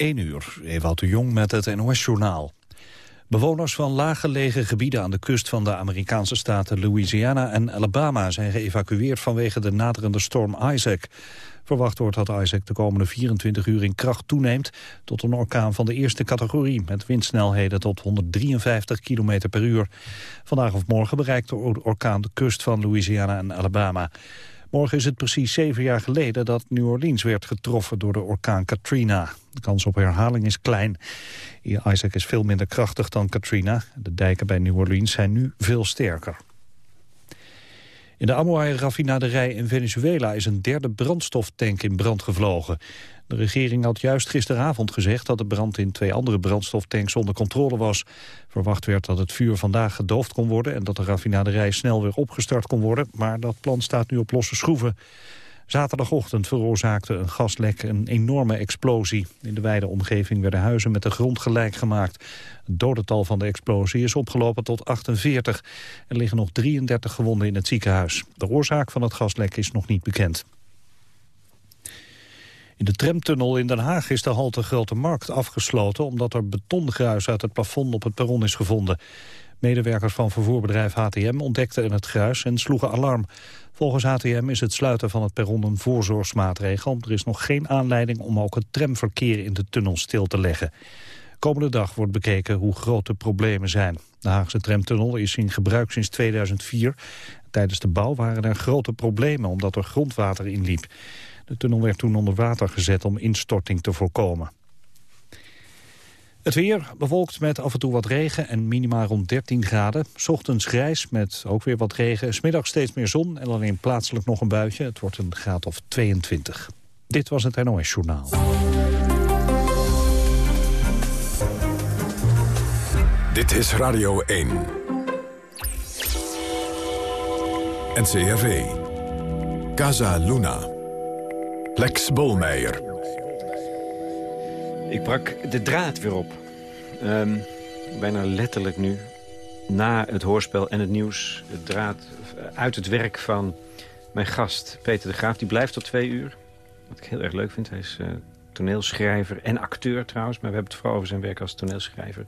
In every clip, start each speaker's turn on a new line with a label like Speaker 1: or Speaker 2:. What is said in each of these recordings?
Speaker 1: 1 uur, Ewout de Jong met het NOS-journaal. Bewoners van laaggelegen gebieden aan de kust van de Amerikaanse staten Louisiana en Alabama zijn geëvacueerd vanwege de naderende storm Isaac. Verwacht wordt dat Isaac de komende 24 uur in kracht toeneemt tot een orkaan van de eerste categorie met windsnelheden tot 153 km per uur. Vandaag of morgen bereikt de orkaan de kust van Louisiana en Alabama. Morgen is het precies zeven jaar geleden dat New Orleans werd getroffen door de orkaan Katrina. De kans op herhaling is klein. Isaac is veel minder krachtig dan Katrina. De dijken bij New Orleans zijn nu veel sterker. In de Amoai-raffinaderij in Venezuela is een derde brandstoftank in brand gevlogen. De regering had juist gisteravond gezegd dat de brand in twee andere brandstoftanks onder controle was. Verwacht werd dat het vuur vandaag gedoofd kon worden en dat de raffinaderij snel weer opgestart kon worden, maar dat plan staat nu op losse schroeven. Zaterdagochtend veroorzaakte een gaslek een enorme explosie. In de wijde omgeving werden huizen met de grond gelijk gemaakt. Het dodental van de explosie is opgelopen tot 48. Er liggen nog 33 gewonden in het ziekenhuis. De oorzaak van het gaslek is nog niet bekend. In de tramtunnel in Den Haag is de halte Grote Markt afgesloten... omdat er betongruis uit het plafond op het perron is gevonden. Medewerkers van vervoerbedrijf HTM ontdekten het gruis en sloegen alarm. Volgens HTM is het sluiten van het perron een voorzorgsmaatregel. Er is nog geen aanleiding om ook het tramverkeer in de tunnel stil te leggen. Komende dag wordt bekeken hoe groot de problemen zijn. De Haagse tramtunnel is in gebruik sinds 2004. Tijdens de bouw waren er grote problemen omdat er grondwater inliep. De tunnel werd toen onder water gezet om instorting te voorkomen. Het weer bewolkt met af en toe wat regen en minimaal rond 13 graden. Ochtends grijs met ook weer wat regen. Smiddag steeds meer zon en alleen plaatselijk nog een buitje. Het wordt een graad of 22. Dit was het NOS Journaal.
Speaker 2: Dit is Radio 1. NCRV. Casa Luna. Lex Bolmeijer.
Speaker 3: Ik brak de draad weer op. Ehm, bijna letterlijk nu. Na het hoorspel en het nieuws. De draad uit het werk van mijn gast Peter de Graaf. Die blijft tot twee uur. Wat ik heel erg leuk vind. Hij is uh, toneelschrijver en acteur trouwens. Maar we hebben het vooral over zijn werk als toneelschrijver.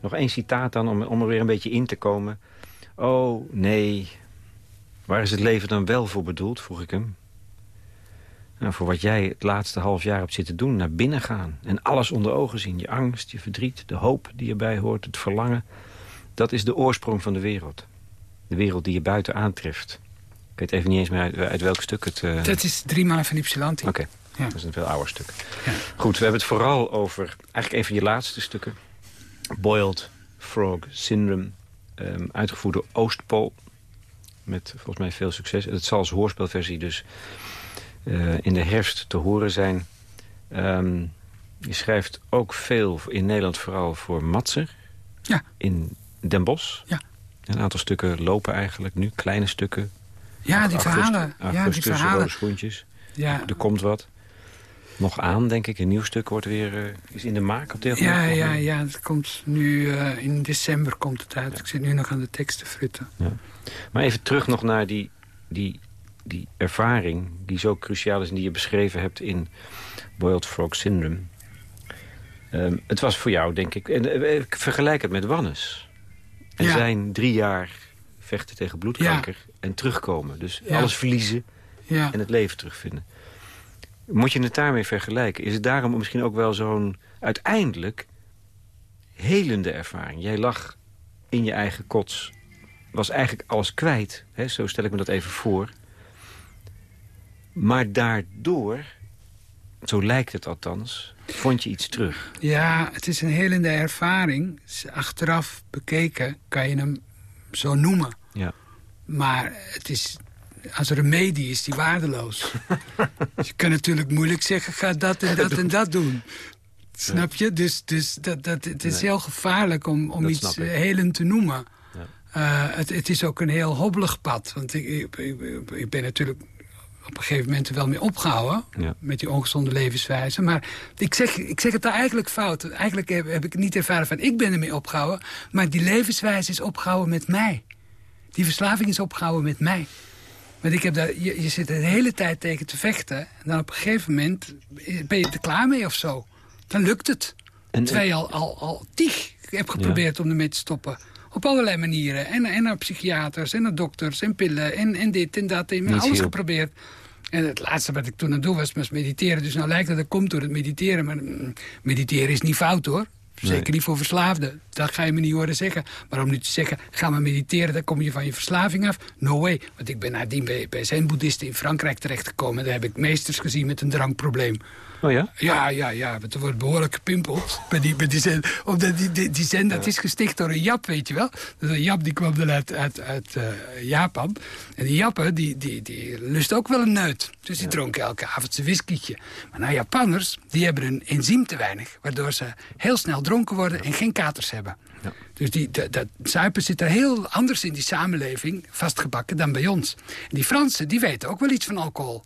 Speaker 3: Nog één citaat dan om, om er weer een beetje in te komen. Oh, nee. Waar is het leven dan wel voor bedoeld, vroeg ik hem. Nou, voor wat jij het laatste half jaar hebt zitten doen, naar binnen gaan. En alles onder ogen zien. Je angst, je verdriet, de hoop die erbij hoort, het verlangen. Dat is de oorsprong van de wereld. De wereld die je buiten aantreft. Ik weet even niet eens meer uit, welk stuk het... Uh...
Speaker 4: Dat is drie maanden van Ypsilanti.
Speaker 3: Oké, ja. dat is een veel ouder stuk. Ja. Goed, we hebben het vooral over eigenlijk een van je laatste stukken. Boiled Frog Syndrome. Um, uitgevoerd door Oostpol. Met volgens mij veel succes. Het zal als hoorspelversie dus in de herfst te horen zijn. Um, je schrijft ook veel, in Nederland vooral voor Matser.
Speaker 4: Ja.
Speaker 3: In Den Bosch.
Speaker 4: Ja.
Speaker 3: Een aantal stukken lopen eigenlijk nu, kleine stukken.
Speaker 4: Ja, die verhalen. ja, die verhalen.
Speaker 3: schoentjes.
Speaker 4: Ja.
Speaker 3: Er komt wat. Nog aan, denk ik. Een nieuw stuk wordt weer, uh, is in de maak op dit
Speaker 4: Ja, ja, ja. Het komt nu, uh, in december komt het uit. Ik zit nu nog aan de teksten frutten.
Speaker 3: Ja. Maar even terug nog naar die, die die ervaring die zo cruciaal is... en die je beschreven hebt in Boiled Frog Syndrome. Um, het was voor jou, denk ik... En, uh, ik vergelijk het met Wannes. En zijn drie jaar vechten tegen bloedkanker en terugkomen. Dus alles verliezen en het leven terugvinden. Moet je het daarmee vergelijken? Is het daarom misschien ook wel zo'n uiteindelijk helende ervaring? Jij lag in je eigen kots, was eigenlijk alles kwijt. Hè? Zo stel ik me dat even voor. Maar daardoor, zo lijkt het althans, vond je iets terug.
Speaker 4: Ja, het is een helende ervaring. Achteraf bekeken kan je hem zo noemen.
Speaker 3: Ja.
Speaker 4: Maar het is, als remedie is die waardeloos. je kan natuurlijk moeilijk zeggen, ga dat en dat en dat doen. Snap je? Dus, dus dat, dat, het is heel gevaarlijk om, om iets helend te noemen. Ja. Uh, het, het, is ook een heel hobbelig pad. Want ik, ik ben natuurlijk op een gegeven moment er wel mee opgehouden. Met die ongezonde levenswijze. Maar ik zeg, ik zeg het daar eigenlijk fout. Eigenlijk heb, heb ik het niet ervaren van ik ben ermee opgehouden. Maar die levenswijze is opgehouden met mij. Die verslaving is opgehouden met mij. Want ik heb daar, je, je zit de hele tijd tegen te vechten. En dan op een gegeven moment ben je er klaar mee of zo. Dan lukt het.
Speaker 3: En-
Speaker 4: Terwijl je al, al, al tig hebt geprobeerd om ermee te stoppen. Op allerlei manieren. En, en naar psychiaters, en naar dokters, en pillen, en, en dit en dat. En alles geprobeerd. En het laatste wat ik toen aan doen was, was mediteren. Dus nou lijkt het dat komt door het mediteren. Maar mm, mediteren is niet fout hoor. Zeker
Speaker 3: Nee.
Speaker 4: niet voor verslaafden. Dat ga je me niet horen zeggen. Maar om nu te zeggen, ga maar mediteren, dan kom je van je verslaving af. No way. Want ik ben nadien bij, bij zijn boeddhisten in Frankrijk terechtgekomen. Daar heb ik meesters gezien met een drankprobleem.
Speaker 3: Oh ja?
Speaker 4: Ja, ja, ja, er wordt behoorlijk gepimpeld bij die, bij die. Omdat die, die, die dat is gesticht door een Jap, weet je wel. Dus een Jap die kwam dan uit, uit, uit eh, Japan. En die Jappen, die, die, die lust ook wel een neut. Dus die dronken elke avond zijn whiskietje. Maar nou, Japanners, die hebben een enzym te weinig... waardoor ze heel snel dronken worden en geen katers hebben.
Speaker 3: Ja.
Speaker 4: Dus die, dat, dat zuipen zit er heel anders in die samenleving vastgebakken dan bij ons. En die Fransen, die weten ook wel iets van alcohol.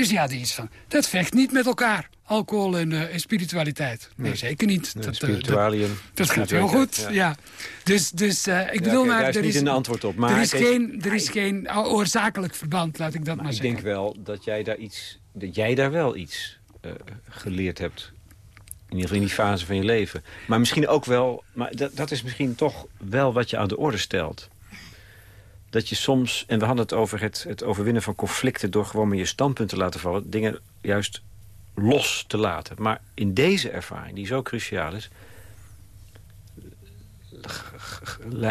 Speaker 4: Dus die hadden iets van, dat vecht niet met elkaar. Alcohol en, eh, en spiritualiteit. Nee, zeker niet.
Speaker 3: Nee,
Speaker 4: dat, eh,
Speaker 3: spiritualium.
Speaker 4: dat, dat gaat heel goed, ja. Dus, dus eh, ik bedoel maar...
Speaker 3: daar is
Speaker 4: er
Speaker 3: niet een antwoord op, maar
Speaker 4: er is geen, er is geen oorzakelijk verband, laat ik dat maar,
Speaker 3: Maar ik
Speaker 4: zeggen.
Speaker 3: denk wel dat jij daar iets, dat jij daar wel iets geleerd hebt. In ieder geval in die fase van je leven. Maar misschien ook wel, maar dat, dat is misschien toch wel wat je aan de orde stelt. Dat je soms, en we hadden het over het, het overwinnen van conflicten... door gewoon maar je standpunt te laten vallen. Dingen juist los te laten. Maar in deze ervaring, die zo cruciaal is...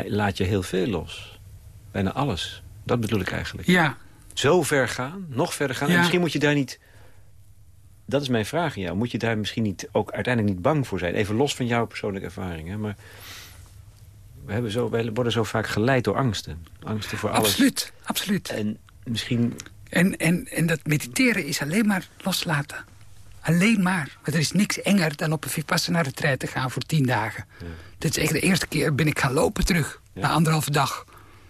Speaker 3: laat je heel veel los. Bijna alles. Dat bedoel ik eigenlijk
Speaker 4: Ja,
Speaker 3: zo ver gaan, nog verder gaan.
Speaker 4: Ja.
Speaker 3: En misschien moet je daar niet... Dat is mijn vraag aan jou. Moet je daar misschien niet, ook uiteindelijk niet bang voor zijn? Even los van jouw persoonlijke ervaringen. Maar we hebben zo, wij worden zo vaak geleid door angsten. Angsten voor alles.
Speaker 4: absoluut, absoluut.
Speaker 3: En misschien...
Speaker 4: En, en, en dat mediteren is alleen maar loslaten. Alleen maar. Want er is niks enger dan op een vipassana retreat te gaan voor tien dagen. Dit is echt de eerste keer ben ik gaan lopen terug.
Speaker 3: Ja.
Speaker 4: Na anderhalve dag.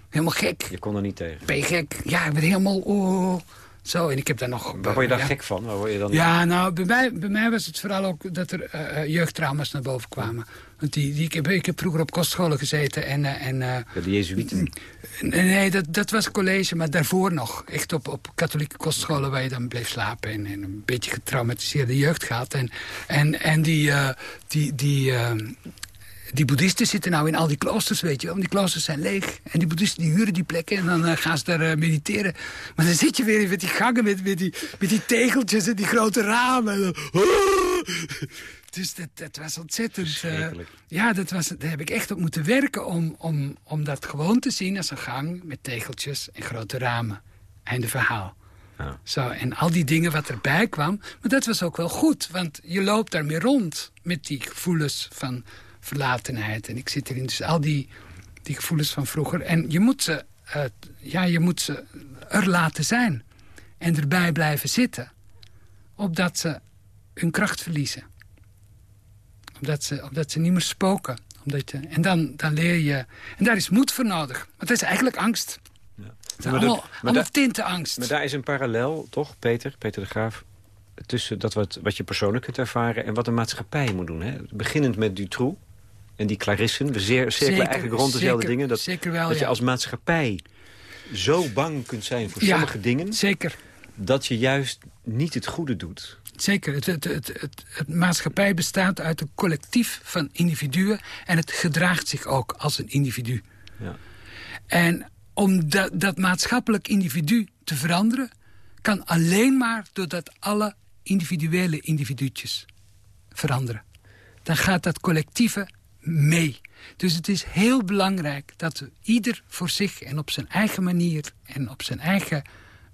Speaker 4: Helemaal gek.
Speaker 3: Je kon er niet tegen.
Speaker 4: Ben je gek? Ja, ik ben helemaal... Oh, zo, en ik heb daar nog...
Speaker 3: Waar word je daar
Speaker 4: ja.
Speaker 3: gek van? Waar word je dan...
Speaker 4: Ja, nou, bij mij, bij mij was het vooral ook dat er eh, eh, jeugdtrauma's naar boven kwamen. Want die, die, ik, heb, ik heb vroeger op kostscholen gezeten en... eh, en eh,
Speaker 3: Ja, de Jezuïeten.
Speaker 4: Nee, dat, dat was college, maar daarvoor nog. Echt op, op katholieke kostscholen waar je dan bleef slapen... en, en een beetje getraumatiseerde jeugd gehad. En, en, en die, eh, die, die, eh, die boeddhisten zitten nou in al die kloosters, weet je wel. Want die kloosters zijn leeg. En die boeddhisten die huren die plekken en dan eh, gaan ze daar eh, mediteren. Maar dan zit je weer met die gangen, met, met, die, met die tegeltjes en die grote ramen. En Dus dat, dat was ontzettend... eh, ja, dat was, daar heb ik echt op moeten werken om, om, om dat gewoon te zien als een gang met tegeltjes en grote ramen. Einde verhaal.
Speaker 3: Ja.
Speaker 4: Zo, en al die dingen wat erbij kwam. Maar dat was ook wel goed, want je loopt daarmee rond met die gevoelens van verlatenheid. En ik zit erin, dus al die, die gevoelens van vroeger. En je moet, ze, eh, ja, je moet ze er laten zijn. En erbij blijven zitten. Opdat ze hun kracht verliezen omdat ze, omdat ze niet meer spoken. Omdat je, en dan, dan leer je... En daar is moed voor nodig. Want dat is eigenlijk angst.
Speaker 3: Ja.
Speaker 4: Het
Speaker 3: Maar
Speaker 4: allemaal, allemaal
Speaker 3: dat-
Speaker 4: tinten angst.
Speaker 3: Maar daar is een parallel, toch, Peter, Peter de Graaf... tussen dat wat, wat je persoonlijk kunt ervaren en wat een maatschappij moet doen. Hè? Beginnend met Dutroux en die Clarissen. We zeer, cirkelen
Speaker 4: Zeker,
Speaker 3: eigenlijk rond dezelfde
Speaker 4: zeker,
Speaker 3: dingen. Dat,
Speaker 4: zeker wel,
Speaker 3: dat je als maatschappij zo bang kunt zijn voor
Speaker 4: Ja,
Speaker 3: sommige dingen...
Speaker 4: Zeker,
Speaker 3: dat je juist niet het goede doet.
Speaker 4: zeker. Het, het, het, het, het maatschappij bestaat uit een collectief van individuen... en het gedraagt zich ook als een individu.
Speaker 3: Ja.
Speaker 4: En om dat, dat maatschappelijk individu te veranderen... kan alleen maar doordat alle individuele individuutjes veranderen. Dan gaat dat collectieve mee. Dus het is heel belangrijk dat we ieder voor zich en op zijn eigen manier... en op zijn eigen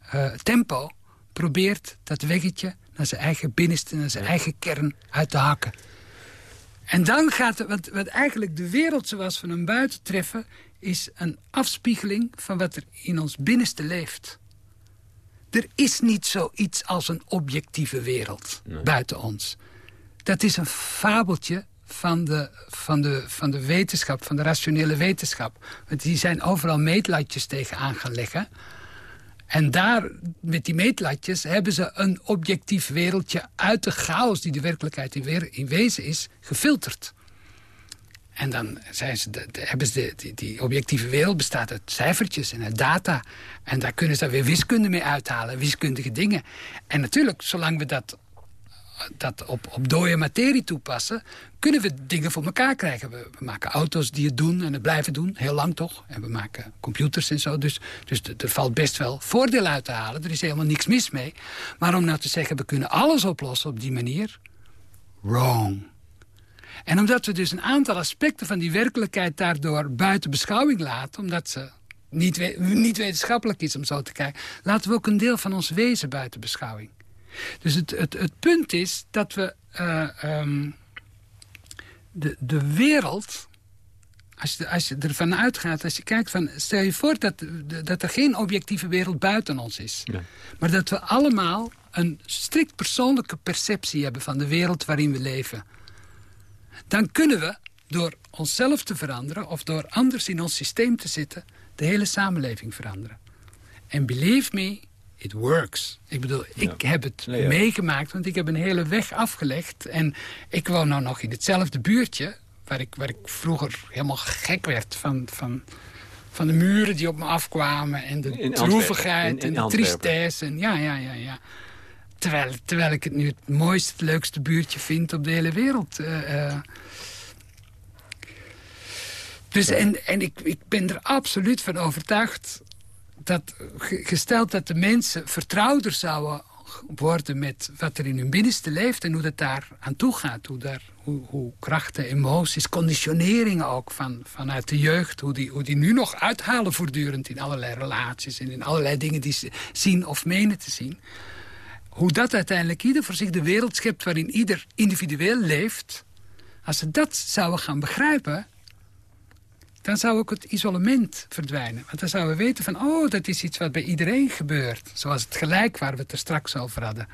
Speaker 4: eh, tempo probeert dat weggetje naar zijn eigen binnenste... naar zijn eigen kern uit te hakken. En dan gaat het, wat, wat eigenlijk de wereld zoals we hem buiten treffen... is een afspiegeling van wat er in ons binnenste leeft. Er is niet zoiets als een objectieve wereld buiten ons. Dat is een fabeltje van de, van, de, van de wetenschap, van de rationele wetenschap. Want die zijn overal meetlatjes tegenaan gaan leggen. En daar, met die meetlatjes, hebben ze een objectief wereldje... uit de chaos die de werkelijkheid in, wezen is, gefilterd. En dan zijn ze de, hebben ze die objectieve wereld bestaat uit cijfertjes en uit data. En daar kunnen ze dan weer wiskunde mee uithalen, wiskundige dingen. En natuurlijk, zolang we dat dat op, op dode materie toepassen... kunnen we dingen voor elkaar krijgen. We, maken auto's die het doen en het blijven doen, heel lang toch. En we maken computers en zo. Dus, dus er valt best wel voordeel uit te halen. Er is helemaal niks mis mee. Maar om nou te zeggen, we kunnen alles oplossen op die manier... wrong. En omdat we dus een aantal aspecten van die werkelijkheid daardoor buiten beschouwing laten... omdat ze niet, niet wetenschappelijk is om zo te kijken... laten we ook een deel van ons wezen buiten beschouwing. Dus het, het, het punt is dat we uh, um, de, de wereld... Als je, als je ervan uitgaat, als je kijkt van... stel je voor dat, dat er geen objectieve wereld buiten ons is. Ja. Maar dat we allemaal een strikt persoonlijke perceptie hebben... van de wereld waarin we leven. Dan kunnen we door onszelf te veranderen... of door anders in ons systeem te zitten... de hele samenleving veranderen. En believe me, it works. Ik bedoel, ik heb het meegemaakt, want ik heb een hele weg afgelegd. En ik woon nou nog in hetzelfde buurtje... waar ik, waar ik vroeger helemaal gek werd van, van, van de muren die op me afkwamen... en de droevigheid en de tristesse. En, ja, ja, ja, ja. Terwijl, terwijl ik het nu het mooiste, het leukste buurtje vind op de hele wereld... Uh, dus en, en ik, ik ben er absoluut van overtuigd dat gesteld dat de mensen vertrouwder zouden worden met wat er in hun binnenste leeft... en hoe dat daar aan toe gaat. Hoe, daar, hoe, hoe krachten, emoties, conditioneringen ook van, vanuit de jeugd... Hoe die, hoe die nu nog uithalen voortdurend in allerlei relaties... en in allerlei dingen die ze zien of menen te zien. Hoe dat uiteindelijk ieder voor zich de wereld schept... waarin ieder individueel leeft... als ze dat zouden gaan begrijpen dan zou ook het isolement verdwijnen. Want dan zouden we weten van, oh, dat is iets wat bij iedereen gebeurt. Zoals het gelijk waar we het er straks over hadden.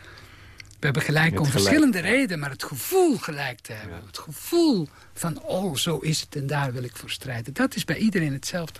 Speaker 4: We hebben gelijk om verschillende redenen, maar het gevoel gelijk te hebben. Het gevoel van, oh, zo is het en daar wil ik voor strijden. Dat is bij iedereen hetzelfde.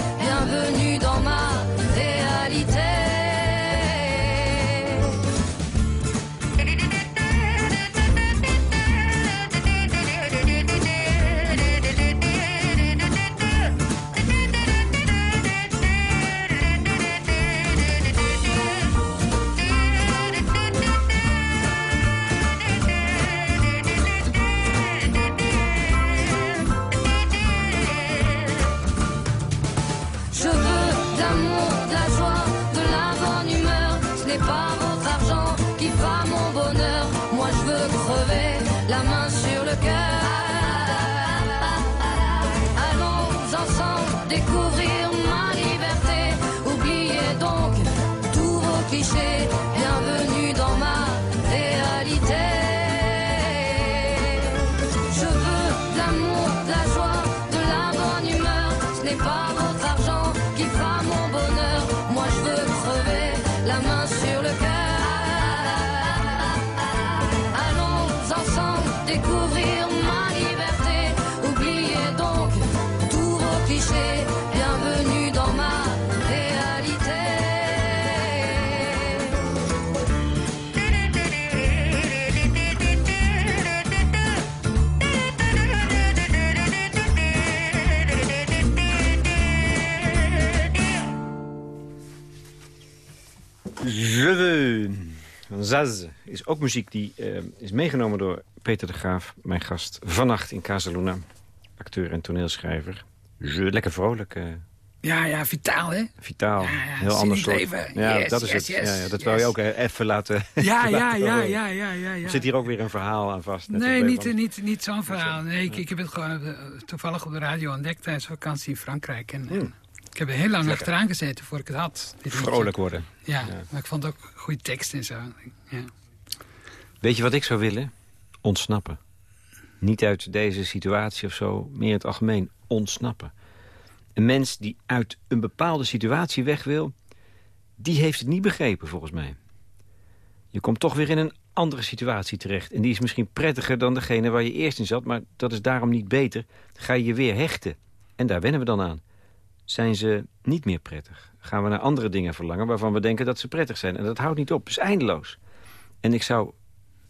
Speaker 3: כפי ש... Zaz is ook muziek die eh, is meegenomen door Peter de Graaf, mijn gast, vannacht in Casaluna. Acteur en toneelschrijver. Je, lekker vrolijk, eh,
Speaker 4: Ja, ja, vitaal, hè?
Speaker 3: vitaal,
Speaker 4: Ja, ja,
Speaker 3: heel
Speaker 4: zin
Speaker 3: ander
Speaker 4: in
Speaker 3: soort. Ja,
Speaker 4: Yes,
Speaker 3: dat is
Speaker 4: yes,
Speaker 3: het.
Speaker 4: yes,
Speaker 3: ja, ja, dat wou je ook eh, even laten.
Speaker 4: Ja, ja, ja, ja, ja, ja.
Speaker 3: Er zit hier ook weer een verhaal aan vast. net
Speaker 4: Nee, niet,
Speaker 3: van-
Speaker 4: niet, niet zo'n verhaal. Nee, ik, ik heb het gewoon eh, toevallig op de radio ontdekt tijdens vakantie in Frankrijk. En, en ik heb er heel lang achteraan gezeten voordat ik het had.
Speaker 3: Vrolijk worden.
Speaker 4: Ja,
Speaker 3: Ja.
Speaker 4: maar ik vond ook goede tekst en zo. Ja.
Speaker 3: Weet je wat ik zou willen? Ontsnappen. Niet uit deze situatie of zo, meer in het algemeen. Ontsnappen. Een mens die uit een bepaalde situatie weg wil... die heeft het niet begrepen, volgens mij. Je komt toch weer in een andere situatie terecht. En die is misschien prettiger dan degene waar je eerst in zat... maar dat is daarom niet beter. Ga je je weer hechten. En daar wennen we dan aan. Zijn ze niet meer prettig? Gaan we naar andere dingen verlangen... waarvan we denken dat ze prettig zijn. En dat houdt niet op. Het is eindeloos. En ik zou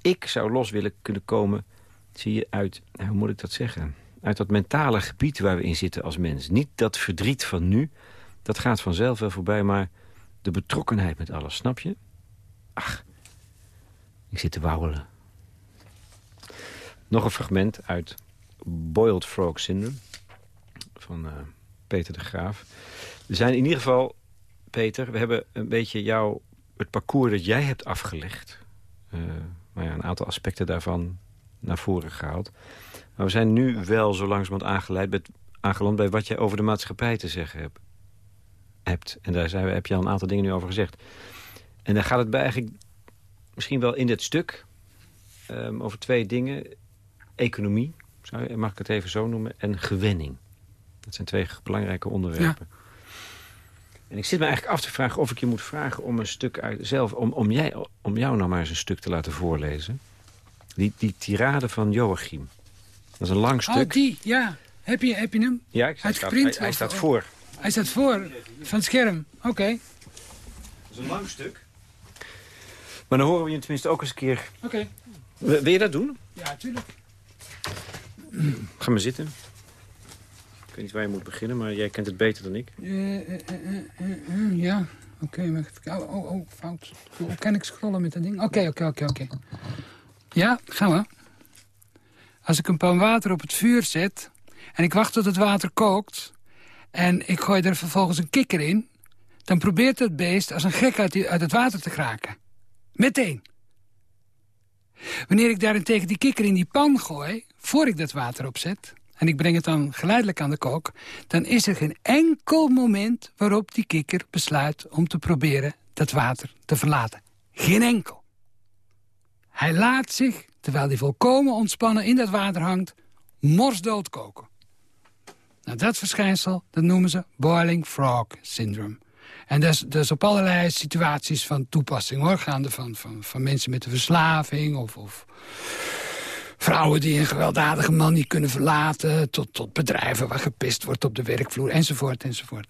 Speaker 3: ik zou los willen kunnen komen, zie je, uit, nou, hoe moet ik dat zeggen? Uit dat mentale gebied waar we in zitten als mens. Niet dat verdriet van nu, dat gaat vanzelf wel voorbij, maar de betrokkenheid met alles, snap je? Ach, ik zit te wauwelen. Nog een fragment uit Boiled Frog Syndrome van eh, Peter de Graaf. We zijn in ieder geval, Peter, we hebben een beetje jou, het parcours dat jij hebt afgelegd... eh, nou ja, een aantal aspecten daarvan naar voren gehaald. Maar we zijn nu wel zo langzamerhand aangeleid bij, aangeland bij wat jij over de maatschappij te zeggen hebt. hebt. En daar zijn we, heb je al een aantal dingen nu over gezegd. En daar gaat het bij eigenlijk misschien wel in dit stuk ehm, over twee dingen. Economie, zou je, mag ik het even zo noemen, en gewenning. Dat zijn twee belangrijke onderwerpen. En ik zit me eigenlijk af te vragen of ik je moet vragen om een stuk uit zelf, om, om, jij, om jou nou maar eens een stuk te laten voorlezen. Die, die tirade van Joachim. Dat is een lang
Speaker 4: Oh,
Speaker 3: stuk.
Speaker 4: die, ja. Heb je, heb je hem?
Speaker 3: ja, ik, hij, staat,
Speaker 4: uitgeprint
Speaker 3: hij, hij staat voor.
Speaker 4: Hij staat voor van het scherm. Oké,
Speaker 3: Dat is een lang stuk. Maar dan horen we je tenminste ook eens een keer.
Speaker 4: oké.
Speaker 3: Wil wil je dat doen?
Speaker 4: Ja, tuurlijk.
Speaker 3: Ga maar zitten. Ik weet niet waar je moet beginnen, maar jij kent het beter dan ik.
Speaker 4: Eh, eh, eh, ja, oké. maar oh, oh, oh, fout. Hoe kan ik scrollen met dat ding? Oké, oké, oké. Ja, gaan we. Als ik een pan water op het vuur zet... en ik wacht tot het water kookt... en ik gooi er vervolgens een kikker in... dan probeert het beest als een gek uit, uit het water te kraken. Meteen. Wanneer ik daarentegen die kikker in die pan gooi... voor ik dat water opzet... en ik breng het dan geleidelijk aan de kook... dan is er geen enkel moment waarop die kikker besluit... om te proberen dat water te verlaten. Geen enkel. Hij laat zich, terwijl hij volkomen ontspannen in dat water hangt... morsdood koken. Nou, dat verschijnsel, dat noemen ze boiling frog syndrome. En dat is, op allerlei situaties van toepassing, hoor. Gaande van, van, van mensen met een verslaving of, of vrouwen die een gewelddadige man niet kunnen verlaten... Tot, tot bedrijven waar gepist wordt op de werkvloer, enzovoort, enzovoort.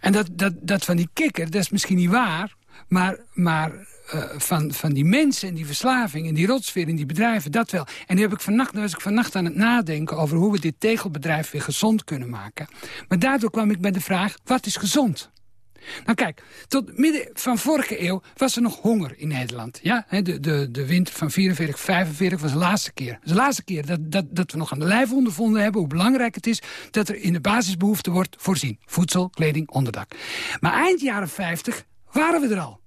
Speaker 4: En dat, dat, dat van die kikker, dat is misschien niet waar... maar, maar eh, van, van die mensen en die verslaving en die rotsfeer in die bedrijven, dat wel. En nu heb ik vannacht, was ik vannacht aan het nadenken over hoe we dit tegelbedrijf weer gezond kunnen maken. Maar daardoor kwam ik bij de vraag, wat is gezond? Nou kijk, tot midden van vorige eeuw was er nog honger in Nederland. Ja, de, de, de winter van 44, 45 was de laatste keer. De laatste keer dat, dat, dat we nog aan de lijf ondervonden hebben... hoe belangrijk het is dat er in de basisbehoeften wordt voorzien. Voedsel, kleding, onderdak. Maar eind jaren 50 waren we er al.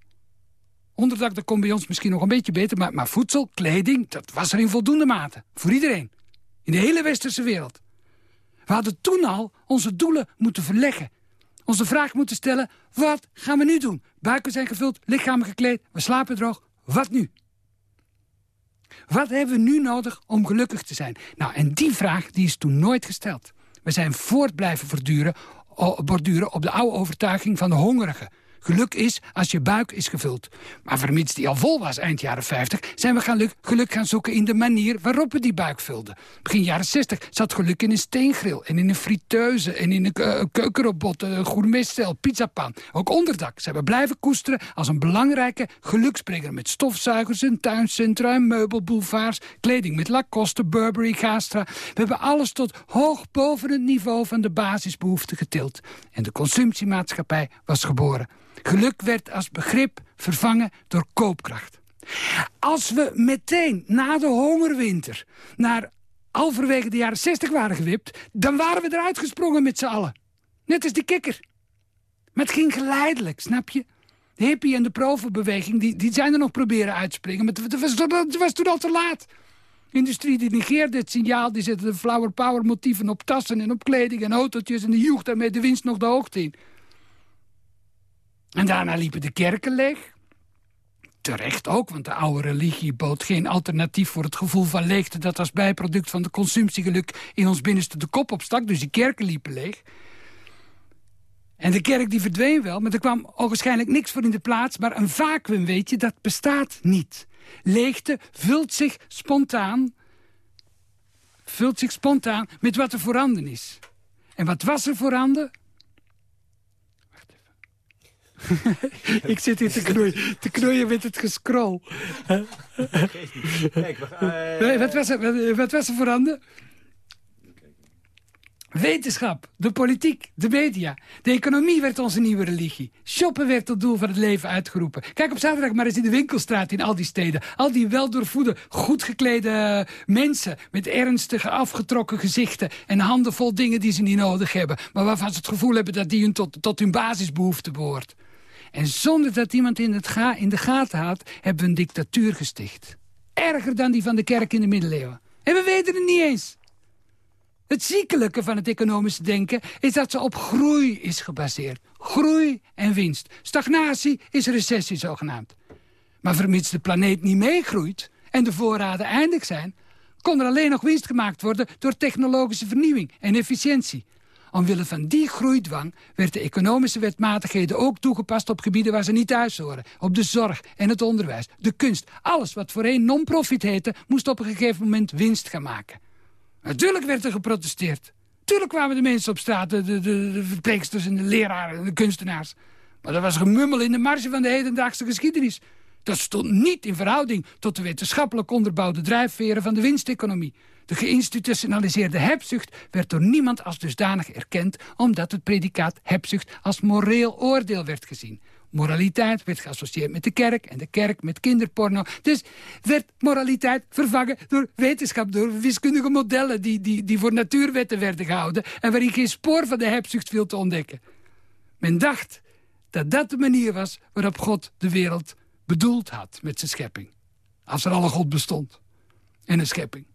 Speaker 4: Onderdak, dat komt bij ons misschien nog een beetje beter... maar, maar voedsel, kleding, dat was er in voldoende mate. Voor iedereen. In de hele westerse wereld. We hadden toen al onze doelen moeten verleggen onze vraag moeten stellen... wat gaan we nu doen? Buiken zijn gevuld, lichamen gekleed, we slapen droog. Wat nu? Wat hebben we nu nodig om gelukkig te zijn? Nou, en die vraag die is toen nooit gesteld. We zijn voort blijven borduren, borduren op de oude overtuiging van de hongerigen. Geluk is als je buik is gevuld. Maar vermits die al vol was eind jaren 50... zijn we gaan geluk gaan zoeken in de manier waarop we die buik vulden. Begin jaren 60 zat geluk in een steengril... en in een friteuse en in een uh, keukenrobot, een gourmetstel, pizzapan. Ook onderdak. Ze hebben blijven koesteren als een belangrijke geluksbringer... met stofzuigers, een tuincentra, meubelboulevards... kleding met Lacoste, Burberry, Gastra. We hebben alles tot hoog boven het niveau van de basisbehoeften getild. En de consumptiemaatschappij was geboren. Geluk werd als begrip vervangen door koopkracht. Als we meteen na de hongerwinter naar halverwege de jaren 60 waren gewipt... dan waren we eruit gesprongen met z'n allen. Net als die kikker. Maar het ging geleidelijk, snap je? De hippie en de provenbeweging die, die zijn er nog proberen uitspringen... maar het was, het was toen al te laat. De industrie die negeerde het signaal, die zette de flower power motieven op tassen en op kleding en autootjes... en die joeg daarmee de winst nog de hoogte in. En daarna liepen de kerken leeg. Terecht ook, want de oude religie bood geen alternatief voor het gevoel van leegte... dat als bijproduct van de consumptiegeluk in ons binnenste de kop opstak. Dus die kerken liepen leeg. En de kerk die verdween wel, maar er kwam waarschijnlijk niks voor in de plaats. Maar een vacuüm, weet je, dat bestaat niet. Leegte vult zich spontaan, vult zich spontaan met wat er voorhanden is. En wat was er voorhanden? ik zit hier te knoeien, te knoeien met het gescroll. Kijk, uh... wat, was er, wat was er voorhanden? Wetenschap, de politiek, de media. De economie werd onze nieuwe religie. Shoppen werd tot doel van het leven uitgeroepen. Kijk op zaterdag maar eens in de winkelstraat in al die steden. Al die weldoorvoede, goed geklede mensen... met ernstige, afgetrokken gezichten... en handen vol dingen die ze niet nodig hebben... maar waarvan ze het gevoel hebben dat die hun tot, tot hun basisbehoeften behoort. En zonder dat iemand in, het ga in de gaten had, hebben we een dictatuur gesticht. Erger dan die van de kerk in de middeleeuwen. En we weten het niet eens. Het ziekelijke van het economische denken is dat ze op groei is gebaseerd. Groei en winst. Stagnatie is recessie zogenaamd. Maar vermits de planeet niet meegroeit en de voorraden eindig zijn... kon er alleen nog winst gemaakt worden door technologische vernieuwing en efficiëntie. Omwille van die groeidwang werd de economische wetmatigheden ook toegepast op gebieden waar ze niet thuis horen. Op de zorg en het onderwijs, de kunst. Alles wat voorheen non-profit heette, moest op een gegeven moment winst gaan maken. Natuurlijk werd er geprotesteerd. Tuurlijk kwamen de mensen op straat, de, de, de verpleegsters en de leraren en de kunstenaars. Maar dat was gemummel in de marge van de hedendaagse geschiedenis. Dat stond niet in verhouding tot de wetenschappelijk onderbouwde drijfveren van de winsteconomie. De geïnstitutionaliseerde hebzucht werd door niemand als dusdanig erkend... omdat het predicaat hebzucht als moreel oordeel werd gezien. Moraliteit werd geassocieerd met de kerk en de kerk met kinderporno. Dus werd moraliteit vervangen door wetenschap, door wiskundige modellen... die, die, die voor natuurwetten werden gehouden... en waarin geen spoor van de hebzucht viel te ontdekken. Men dacht dat dat de manier was waarop God de wereld bedoeld had met zijn schepping. Als er al een God bestond. En een schepping.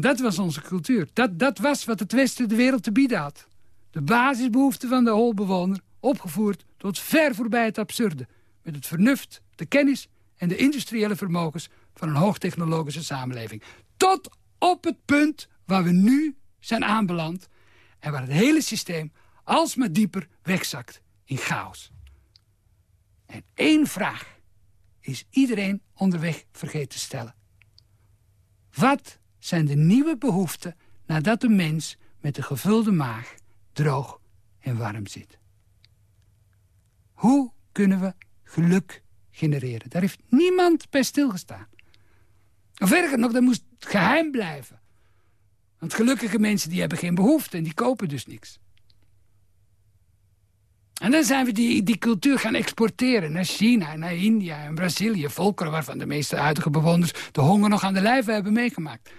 Speaker 4: Dat was onze cultuur. Dat, dat was wat het Westen de wereld te bieden had. De basisbehoeften van de holbewoner, opgevoerd tot ver voorbij het absurde. Met het vernuft, de kennis en de industriële vermogens van een hoogtechnologische samenleving. Tot op het punt waar we nu zijn aanbeland... en waar het hele systeem alsmaar dieper wegzakt in chaos. En één vraag is iedereen onderweg vergeten te stellen. Wat zijn de nieuwe behoeften nadat de mens met een gevulde maag droog en warm zit. Hoe kunnen we geluk genereren? Daar heeft niemand bij stilgestaan. Of erger nog, dat moest geheim blijven. Want gelukkige mensen die hebben geen behoefte en die kopen dus niks. En dan zijn we die, die cultuur gaan exporteren naar China, naar India en Brazilië. Volkeren waarvan de meeste huidige bewoners de honger nog aan de lijve hebben meegemaakt.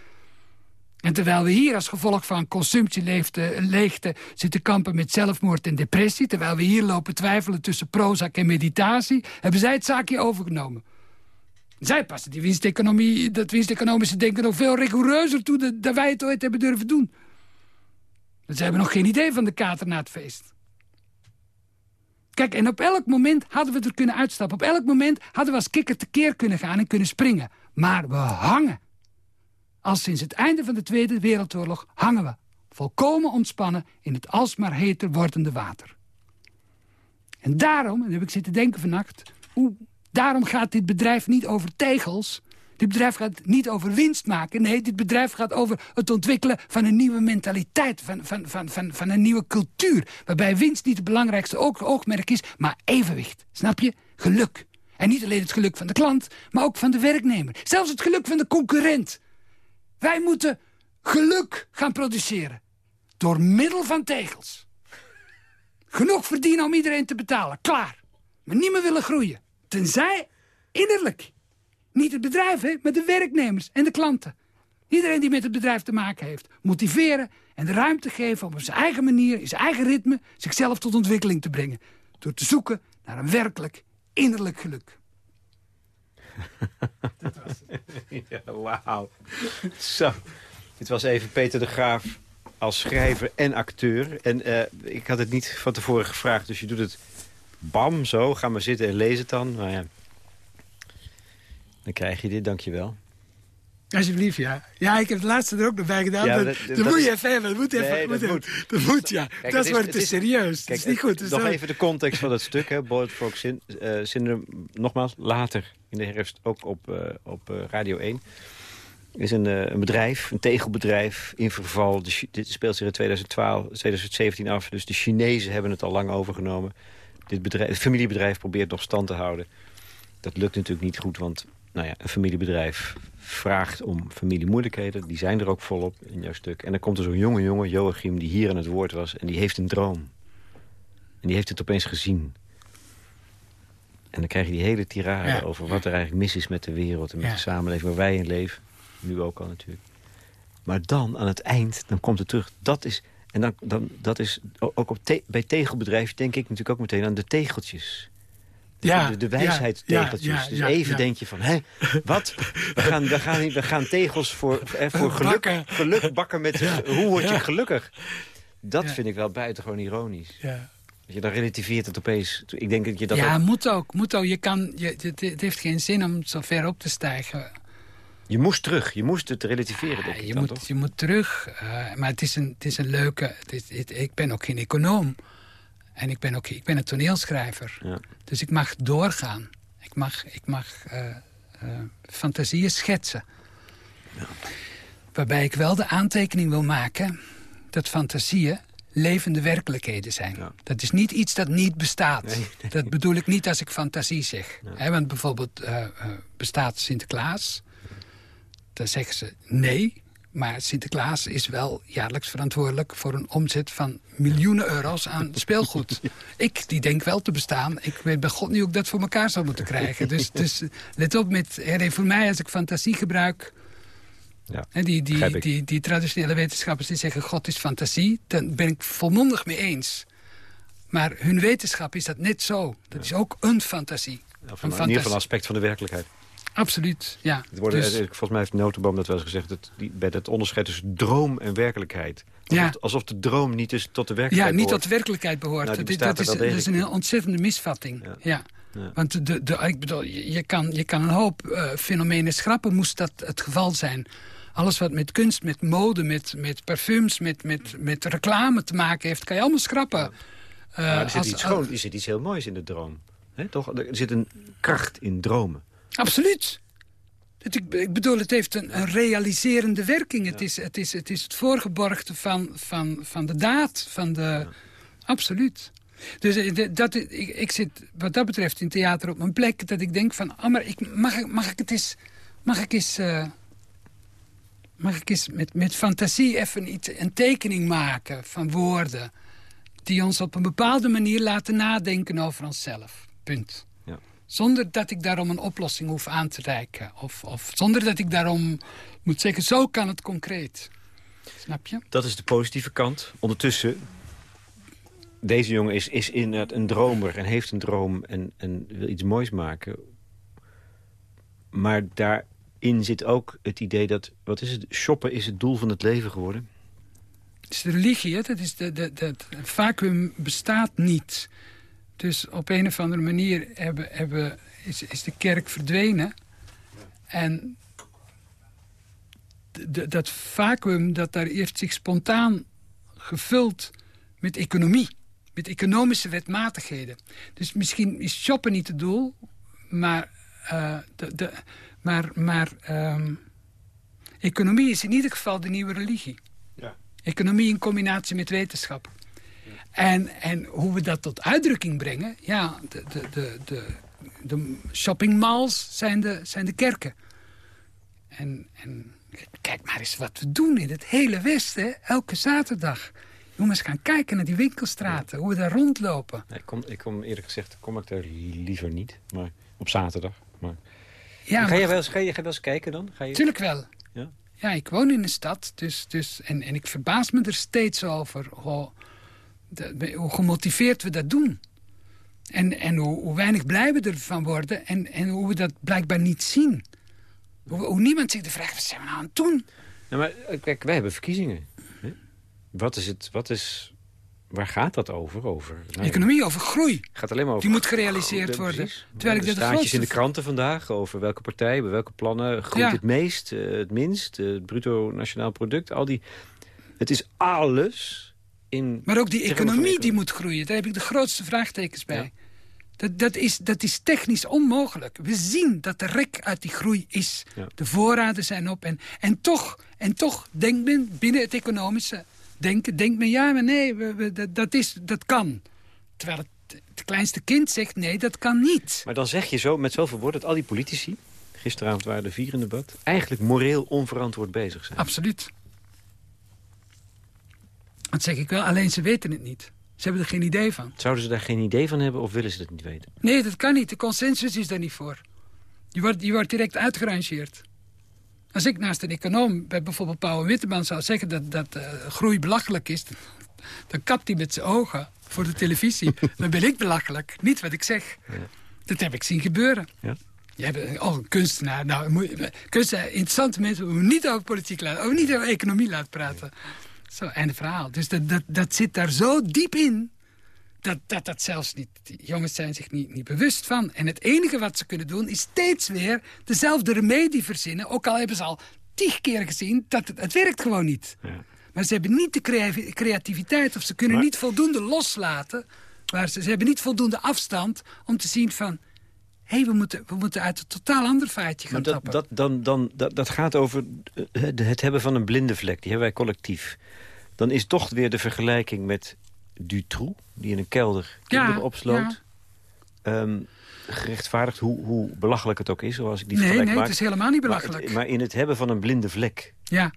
Speaker 4: En terwijl we hier als gevolg van consumptieleegte zitten kampen met zelfmoord en depressie... terwijl we hier lopen twijfelen tussen Prozac en meditatie... hebben zij het zaakje overgenomen. Zij passen die winsteconomie, dat winsteconomische denken nog veel rigoureuzer toe... dan wij het ooit hebben durven doen. Ze hebben nog geen idee van de kater na het feest. Kijk, en op elk moment hadden we er kunnen uitstappen. Op elk moment hadden we als kikker tekeer kunnen gaan en kunnen springen. Maar we hangen. Al sinds het einde van de Tweede Wereldoorlog hangen we. Volkomen ontspannen in het alsmaar heter wordende water. En daarom, en heb ik zitten denken vannacht... Daarom gaat dit bedrijf niet over tegels... Dit bedrijf gaat niet over winst maken. Nee, dit bedrijf gaat over het ontwikkelen van een nieuwe mentaliteit. Van, van, van, van, van een nieuwe cultuur. Waarbij winst niet het belangrijkste oogmerk is, maar evenwicht. Snap je? Geluk. En niet alleen het geluk van de klant, maar ook van de werknemer. Zelfs het geluk van de concurrent. Wij moeten geluk gaan produceren. Door middel van tegels. Genoeg verdienen om iedereen te betalen. Klaar. Maar niet meer willen groeien. Tenzij innerlijk. Niet het bedrijf, hè, maar de werknemers en de klanten. Iedereen die met het bedrijf te maken heeft. Motiveren en de ruimte geven om op zijn eigen manier, in zijn eigen ritme... zichzelf tot ontwikkeling te brengen. Door te zoeken naar een werkelijk innerlijk geluk.
Speaker 3: Ja, wauw. Zo. Dit was even Peter de Graaf als schrijver en acteur. En eh, ik had het niet van tevoren gevraagd, dus je doet het bam, zo. Ga maar zitten en lees het dan. Nou ja, dan krijg je dit, dankjewel.
Speaker 4: Alsjeblieft, ja. Ja, ik heb het laatste er ook nog bij gedaan.
Speaker 3: Ja,
Speaker 4: dat,
Speaker 3: dat-
Speaker 4: dat
Speaker 3: dat
Speaker 4: moet je even hebben. Dat moet even.
Speaker 3: Nee, dat moet.
Speaker 4: Dat moet, ja.
Speaker 3: Kijk,
Speaker 4: dat is wordt te
Speaker 3: is-
Speaker 4: serieus.
Speaker 3: Kijk,
Speaker 4: dat is niet goed. Dus
Speaker 3: nog
Speaker 4: dat-
Speaker 3: even de context van het stuk, hè. Boiled Frog Syn eh, Syndrome. Nogmaals, later in de herfst ook op, eh, op eh, Radio 1. is een, een bedrijf, een tegelbedrijf in verval. De, dit speelt zich in 2012, 2017 af. Dus de Chinezen hebben het al lang overgenomen. Dit bedrijf, het familiebedrijf probeert nog stand te houden. Dat lukt natuurlijk niet goed, want nou ja, een familiebedrijf vraagt om familiemoeilijkheden. Die zijn er ook volop in jouw stuk. En dan komt er zo'n jonge jongen, Joachim, die hier aan het woord was... en die heeft een droom. En die heeft het opeens gezien. En dan krijg je die hele tirade
Speaker 4: Ja.
Speaker 3: over wat er eigenlijk mis is met de wereld... en met
Speaker 4: Ja.
Speaker 3: de samenleving waar wij in leven. Nu ook al natuurlijk. Maar dan, aan het eind, dan komt het terug. Dat is, en dan, dan, dat is ook op te- bij tegelbedrijf denk ik natuurlijk ook meteen aan de tegeltjes. De,
Speaker 4: Ja,
Speaker 3: de, de
Speaker 4: ja,
Speaker 3: wijsheidstegeltjes.
Speaker 4: ja, ja,
Speaker 3: dus even denk je van, hè, wat? We gaan, we gaan, we gaan tegels voor, eh, voor geluk,
Speaker 4: Bakken.
Speaker 3: geluk bakken met hoe word je gelukkig? Dat vind ik wel buitengewoon ironisch.
Speaker 4: Ja.
Speaker 3: Dat je dan relativeert het opeens. Ik denk dat je dat
Speaker 4: ja,
Speaker 3: ook-
Speaker 4: moet ook. Moet ook. Je kan, je, het, het heeft geen zin om zo ver op te stijgen.
Speaker 3: Je moest terug. Je moest het relativeren, denk ik
Speaker 4: je,
Speaker 3: dan,
Speaker 4: moet,
Speaker 3: toch?
Speaker 4: je moet terug. eh, maar het is een, het is een leuke... Het is, het- ik ben ook geen econoom. En ik ben ook ik ben een toneelschrijver.
Speaker 3: Ja.
Speaker 4: Dus ik mag doorgaan. Ik mag, ik mag eh, eh, fantasieën schetsen. Waarbij ik wel de aantekening wil maken... dat fantasieën levende werkelijkheden zijn.
Speaker 3: Ja.
Speaker 4: Dat is niet iets dat niet bestaat.
Speaker 3: Nee, nee.
Speaker 4: Dat bedoel ik niet als ik fantasie zeg. Want bijvoorbeeld eh, bestaat Sinterklaas... dan zeggen ze nee... Maar Sinterklaas is wel jaarlijks verantwoordelijk voor een omzet van miljoenen euro's aan speelgoed. Ik, die denk wel te bestaan. Ik weet bij God niet hoe ik dat voor elkaar zou moeten krijgen. Dus, dus eh, let op met, hè, voor mij als ik fantasie gebruik...
Speaker 3: Ja,
Speaker 4: Hè, die, die, die, die traditionele wetenschappers die zeggen God is fantasie, dan ben ik volmondig mee eens. Maar hun wetenschap is dat net zo. Dat is ook een fantasie. Een
Speaker 3: in ieder geval een aspect van de werkelijkheid.
Speaker 4: Absoluut, ja.
Speaker 3: Het worden,
Speaker 4: Dus-
Speaker 3: eh, Volgens mij heeft Notenboom dat wel eens gezegd... Dat die, bij het onderscheid tussen droom en werkelijkheid.
Speaker 4: Ja.
Speaker 3: Alsof, alsof de droom niet dus tot de
Speaker 4: ja,
Speaker 3: werkelijkheid
Speaker 4: niet
Speaker 3: behoort.
Speaker 4: tot de werkelijkheid behoort.
Speaker 3: Nou,
Speaker 4: dat, dat, is, dat is een ontzettende misvatting.
Speaker 3: Ja.
Speaker 4: Ja.
Speaker 3: Ja.
Speaker 4: Want de, de, ik bedoel, je, kan, je kan een hoop eh, fenomenen schrappen, moest dat het geval zijn. Alles wat met kunst, met mode, met, met parfums, met, met, met reclame te maken heeft, kan je allemaal schrappen. Eh,
Speaker 3: Maar er zit,
Speaker 4: als-
Speaker 3: iets schoon, er zit iets heel moois in de droom. Hè, toch? Er zit een kracht in dromen.
Speaker 4: Absoluut. Het, ik, ik bedoel, het heeft een, een realiserende werking. Het, is, het, is, het is het voorgeborgde van, van, van de daad. Van de, Absoluut. Dus eh, dat, ik, ik zit wat dat betreft in theater op mijn plek... dat ik denk van, ah, maar ik, mag, ik- mag ik het eens... Mag ik eens... eh, mag ik eens met, met fantasie even iets, een tekening maken van woorden... die ons op een bepaalde manier laten nadenken over onszelf. Punt. Zonder dat ik daarom een oplossing hoef aan te reiken. Of, of zonder dat ik daarom moet zeggen, zo kan het concreet. Snap je?
Speaker 3: Dat is de positieve kant. Ondertussen, deze jongen is, is inderdaad een dromer en heeft een droom en, en wil iets moois maken. Maar daarin zit ook het idee dat, wat is het, shoppen is het doel van het leven geworden.
Speaker 4: Het is de religie, hè? Dat is de, de, de, het vacuüm bestaat niet. Dus op een of andere manier hebben, hebben, is, is de kerk verdwenen. En dat vacuüm, dat daar heeft zich spontaan gevuld met economie. Met economische wetmatigheden. Dus misschien is shoppen niet het doel, maar, eh, de, de, maar, maar ehm, economie is in ieder geval de nieuwe religie.
Speaker 3: Ja.
Speaker 4: Economie in combinatie met wetenschap. En, en hoe we dat tot uitdrukking brengen... ja, de, de, de, de, de shoppingmalls zijn de, zijn de kerken. En, en kijk maar eens wat we doen in het hele Westen, elke zaterdag. Jongens, gaan kijken naar die winkelstraten, hoe we daar rondlopen.
Speaker 3: Ik kom, ik kom eerlijk gezegd, kom ik daar liever niet. Maar op zaterdag. Maar...
Speaker 4: Ja,
Speaker 3: ga, je wel eens, ga, je, ga je wel eens kijken dan? Ga je...
Speaker 4: Tuurlijk wel.
Speaker 3: Ja?
Speaker 4: Ja, ik woon in een stad, dus, dus, en, en ik verbaas me er steeds over hoe, de- hoe gemotiveerd we dat doen. En, en hoe, hoe weinig blij we ervan worden en, en hoe we dat blijkbaar niet zien. Hoe, hoe niemand zich de vraag, wat zijn we nou aan het doen?
Speaker 3: Nou, maar eh, kijk, wij hebben verkiezingen. Hè? Wat is het, wat is, waar gaat dat over? over nou,
Speaker 4: Economie over groei.
Speaker 3: Het gaat alleen maar over...
Speaker 4: Die moet gerealiseerd
Speaker 3: Ja,
Speaker 4: worden.
Speaker 3: precies.
Speaker 4: Terwijl ik
Speaker 3: de
Speaker 4: grootste
Speaker 3: in de kranten vandaag over welke partij, bij welke plannen groeit
Speaker 4: Ja.
Speaker 3: het meest, eh, het minst, eh, het bruto nationaal product. Al die, het is alles in...
Speaker 4: Maar ook die economie die moet groeien. Daar heb ik de grootste vraagtekens bij.
Speaker 3: Ja.
Speaker 4: Dat, dat, is, dat is technisch onmogelijk. We zien dat de rek uit die groei is.
Speaker 3: Ja.
Speaker 4: De voorraden zijn op. En, en, toch, en toch denkt men binnen het economische denken... denkt men ja, maar nee, we, we- dat, dat, is, dat kan. Terwijl het, het kleinste kind zegt nee, dat kan niet.
Speaker 3: Maar dan zeg je zo, met zoveel woorden, dat al die politici... gisteravond waren er vier in debat... eigenlijk moreel onverantwoord bezig zijn.
Speaker 4: Absoluut. Dat zeg ik wel, alleen ze weten het niet. Ze hebben er geen idee van.
Speaker 3: Zouden ze daar geen idee van hebben of willen ze dat niet weten?
Speaker 4: Nee, dat kan niet. De consensus is daar niet voor. Je wordt, je wordt direct uitgerangeerd. Als ik naast een econoom bij bijvoorbeeld Pauw Witteman zou zeggen dat, dat eh, groei belachelijk is, dan kapt hij met zijn ogen voor de televisie. dan ben ik belachelijk, niet wat ik zeg. Dat heb ik zien gebeuren.
Speaker 3: Ja.
Speaker 4: Je hebt oh, een kunstenaar. Nou, kunstenaar, interessante mensen, we moeten niet over politiek laten, over niet over economie laten praten. Zo, einde verhaal. Dus dat, dat, dat zit daar zo diep in dat, dat dat zelfs niet... Die jongens zijn zich niet, niet bewust van. En het enige wat ze kunnen doen is steeds weer dezelfde remedie verzinnen. Ook al hebben ze al tig keer gezien dat het, het werkt gewoon niet.
Speaker 3: Ja.
Speaker 4: Maar ze hebben niet de crea- creativiteit of ze kunnen
Speaker 3: Maar-
Speaker 4: niet voldoende loslaten. Maar ze, ze hebben niet voldoende afstand om te zien van... hé, hey, we, moeten, we moeten uit een totaal ander vaatje gaan
Speaker 3: Maar dat,
Speaker 4: tappen.
Speaker 3: dat, dan, dan, dat, dat gaat over eh, het, hebben van een blinde vlek. Die hebben wij collectief. Dan is toch weer de vergelijking met Dutroux... die in een kelder kinderen
Speaker 4: Ja,
Speaker 3: opsloot...
Speaker 4: ja.
Speaker 3: ehm, gerechtvaardigd, hoe, hoe belachelijk het ook is... zoals ik die
Speaker 4: nee, nee,
Speaker 3: maak.
Speaker 4: het is helemaal niet
Speaker 3: Maar
Speaker 4: belachelijk.
Speaker 3: het- Maar, in het hebben van een blinde vlek...
Speaker 4: ja,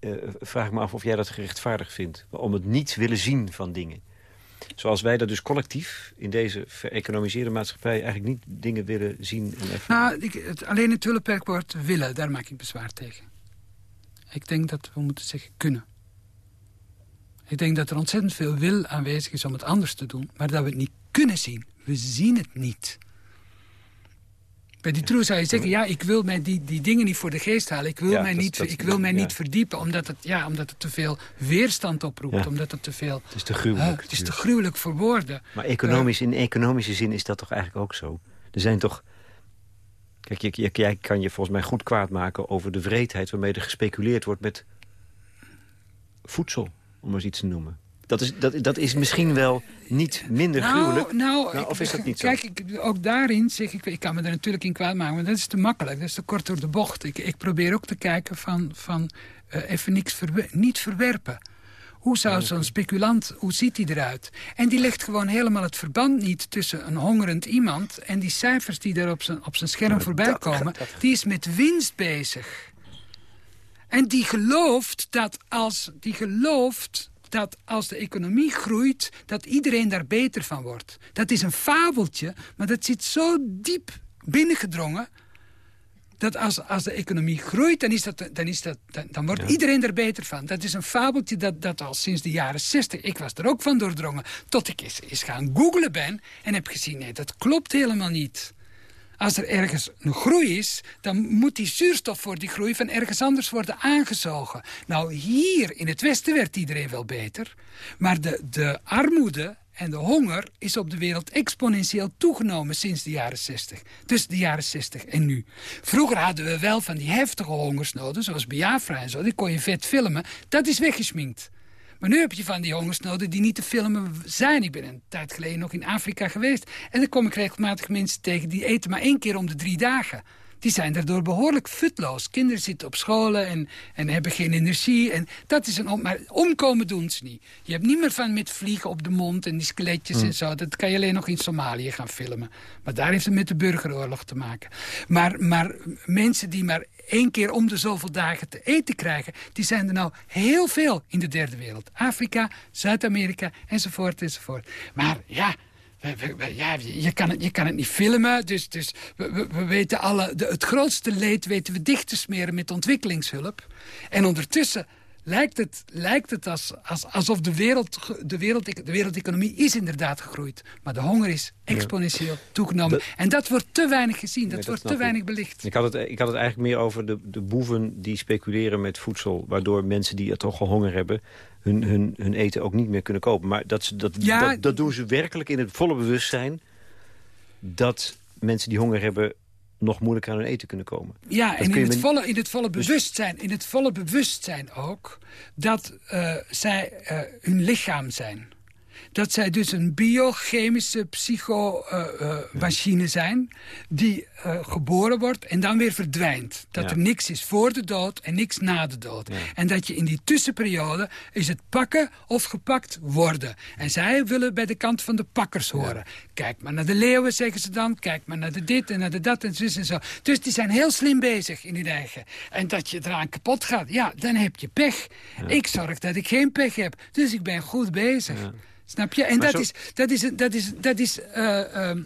Speaker 3: eh, vraag ik me af of jij dat gerechtvaardigd vindt. Om het niet willen zien van dingen. Zoals wij dat dus collectief in deze vereconomiseerde maatschappij... eigenlijk niet dingen willen zien en ervaren.
Speaker 4: nou, het, alleen het hulpwerkwoord willen, daar maak ik bezwaar tegen. Ik denk dat we moeten zeggen kunnen. Ik denk dat er ontzettend veel wil aanwezig is om het anders te doen... maar dat we het niet kunnen zien. We zien het niet. Bij die troe zou je zeggen, ja, ik wil mij die, die dingen niet voor de geest halen. Ik wil
Speaker 3: Ja,
Speaker 4: mij,
Speaker 3: dat-
Speaker 4: niet,
Speaker 3: dat-
Speaker 4: ik wil mij
Speaker 3: ja.
Speaker 4: niet verdiepen, omdat het, ja, omdat het te veel weerstand oproept.
Speaker 3: Ja.
Speaker 4: Omdat het te veel...
Speaker 3: het is te gruwelijk.
Speaker 4: Het is te gruwelijk voor woorden.
Speaker 3: Maar economisch, in economische zin is dat toch eigenlijk ook zo? Er zijn toch... Kijk, je- je- jij kan je volgens mij goed kwaad maken over de vreedheid... waarmee er gespeculeerd wordt met voedsel, om eens iets te noemen. Dat is, dat, dat is misschien wel niet minder gruwelijk.
Speaker 4: Nou,
Speaker 3: Nou, of is dat niet zo?
Speaker 4: Kijk, ik, ook daarin zeg ik, ik kan me er natuurlijk in kwaad maken, maar dat is te makkelijk. Dat is te kort door de bocht. Ik, ik probeer ook te kijken van, van eh, even niks niet verwerpen. Hoe zou zo'n speculant, hoe ziet hij eruit? En die legt gewoon helemaal het verband niet tussen een hongerend iemand... en die cijfers die daar op zijn, op zijn scherm voorbij komen. Die is met winst bezig. En die gelooft dat als, die gelooft dat als de economie groeit... dat iedereen daar beter van wordt. Dat is een fabeltje, maar dat zit zo diep binnengedrongen... dat als, als de economie groeit, dan, is dat, dan, is dat, dan, dan wordt iedereen er beter van. Dat is een fabeltje dat, dat al sinds de jaren 60... ik was er ook van doordrongen, tot ik eens, eens gaan googlen ben... en heb gezien, nee, dat klopt helemaal niet. Als er ergens een groei is, dan moet die zuurstof voor die groei van ergens anders worden aangezogen. Nou, hier in het Westen werd iedereen wel beter. Maar de, de armoede en de honger is op de wereld exponentieel toegenomen sinds de jaren 60. Tussen de jaren 60 en nu. Vroeger hadden we wel van die heftige hongersnoden, zoals Biafra en zo. Die kon je vet filmen. Dat is weggesminkt. Maar nu heb je van die hongersnoden die niet te filmen zijn. Ik ben een tijd geleden nog in Afrika geweest. En dan kom ik regelmatig mensen tegen die eten maar één keer om de drie dagen. Die zijn daardoor behoorlijk futloos. Kinderen zitten op scholen en, en hebben geen energie. En dat is een om, maar omkomen doen ze niet. Je hebt niet meer van met vliegen op de mond en die skeletjes en zo. Dat kan je alleen nog in Somalië gaan filmen. Maar daar heeft het met de burgeroorlog te maken. Maar, maar mensen die maar één keer om de zoveel dagen te eten krijgen... die zijn er nou heel veel in de derde wereld. Afrika, Zuid-Amerika, enzovoort, enzovoort. Maar ja... Ja, je, kan het, je kan het niet filmen, dus, dus we, we weten alle... Het grootste leed weten we dicht te smeren met ontwikkelingshulp. En ondertussen lijkt het, lijkt het als, als, alsof de, wereld, de, wereld, de wereldeconomie is inderdaad gegroeid. Maar de honger is exponentieel toegenomen. en dat wordt te weinig gezien, dat, wordt te weinig belicht.
Speaker 3: Ik had, het, ik had het eigenlijk meer over de, de boeven die speculeren met voedsel... waardoor mensen die het toch al honger hebben... Hun, hun, hun eten ook niet meer kunnen kopen. Maar dat, dat,
Speaker 4: Ja,
Speaker 3: dat, dat doen ze werkelijk in het volle bewustzijn... dat mensen die honger hebben nog moeilijker aan hun eten kunnen komen.
Speaker 4: Ja,
Speaker 3: Dat
Speaker 4: en in het, volle, in het volle bewustzijn, in het volle bewustzijn ook dat eh, zij eh, hun lichaam zijn. Dat zij dus een biochemische psychomachine zijn die eh, geboren wordt en dan weer verdwijnt. Dat
Speaker 3: Ja.
Speaker 4: er niks is voor de dood en niks na de dood. En dat je in die tussenperiode is het pakken of gepakt worden. En zij willen bij de kant van de pakkers horen. Kijk maar naar de leeuwen, zeggen ze dan. Kijk maar naar de dit en naar de dat en zus en zo. Dus die zijn heel slim bezig in hun eigen. En dat je eraan kapot gaat, ja, dan heb je pech. Ik zorg dat ik geen pech heb. Dus ik ben goed bezig. Snap je? En dat
Speaker 3: zo-
Speaker 4: is, dat is, dat is, dat is, eh, ehm,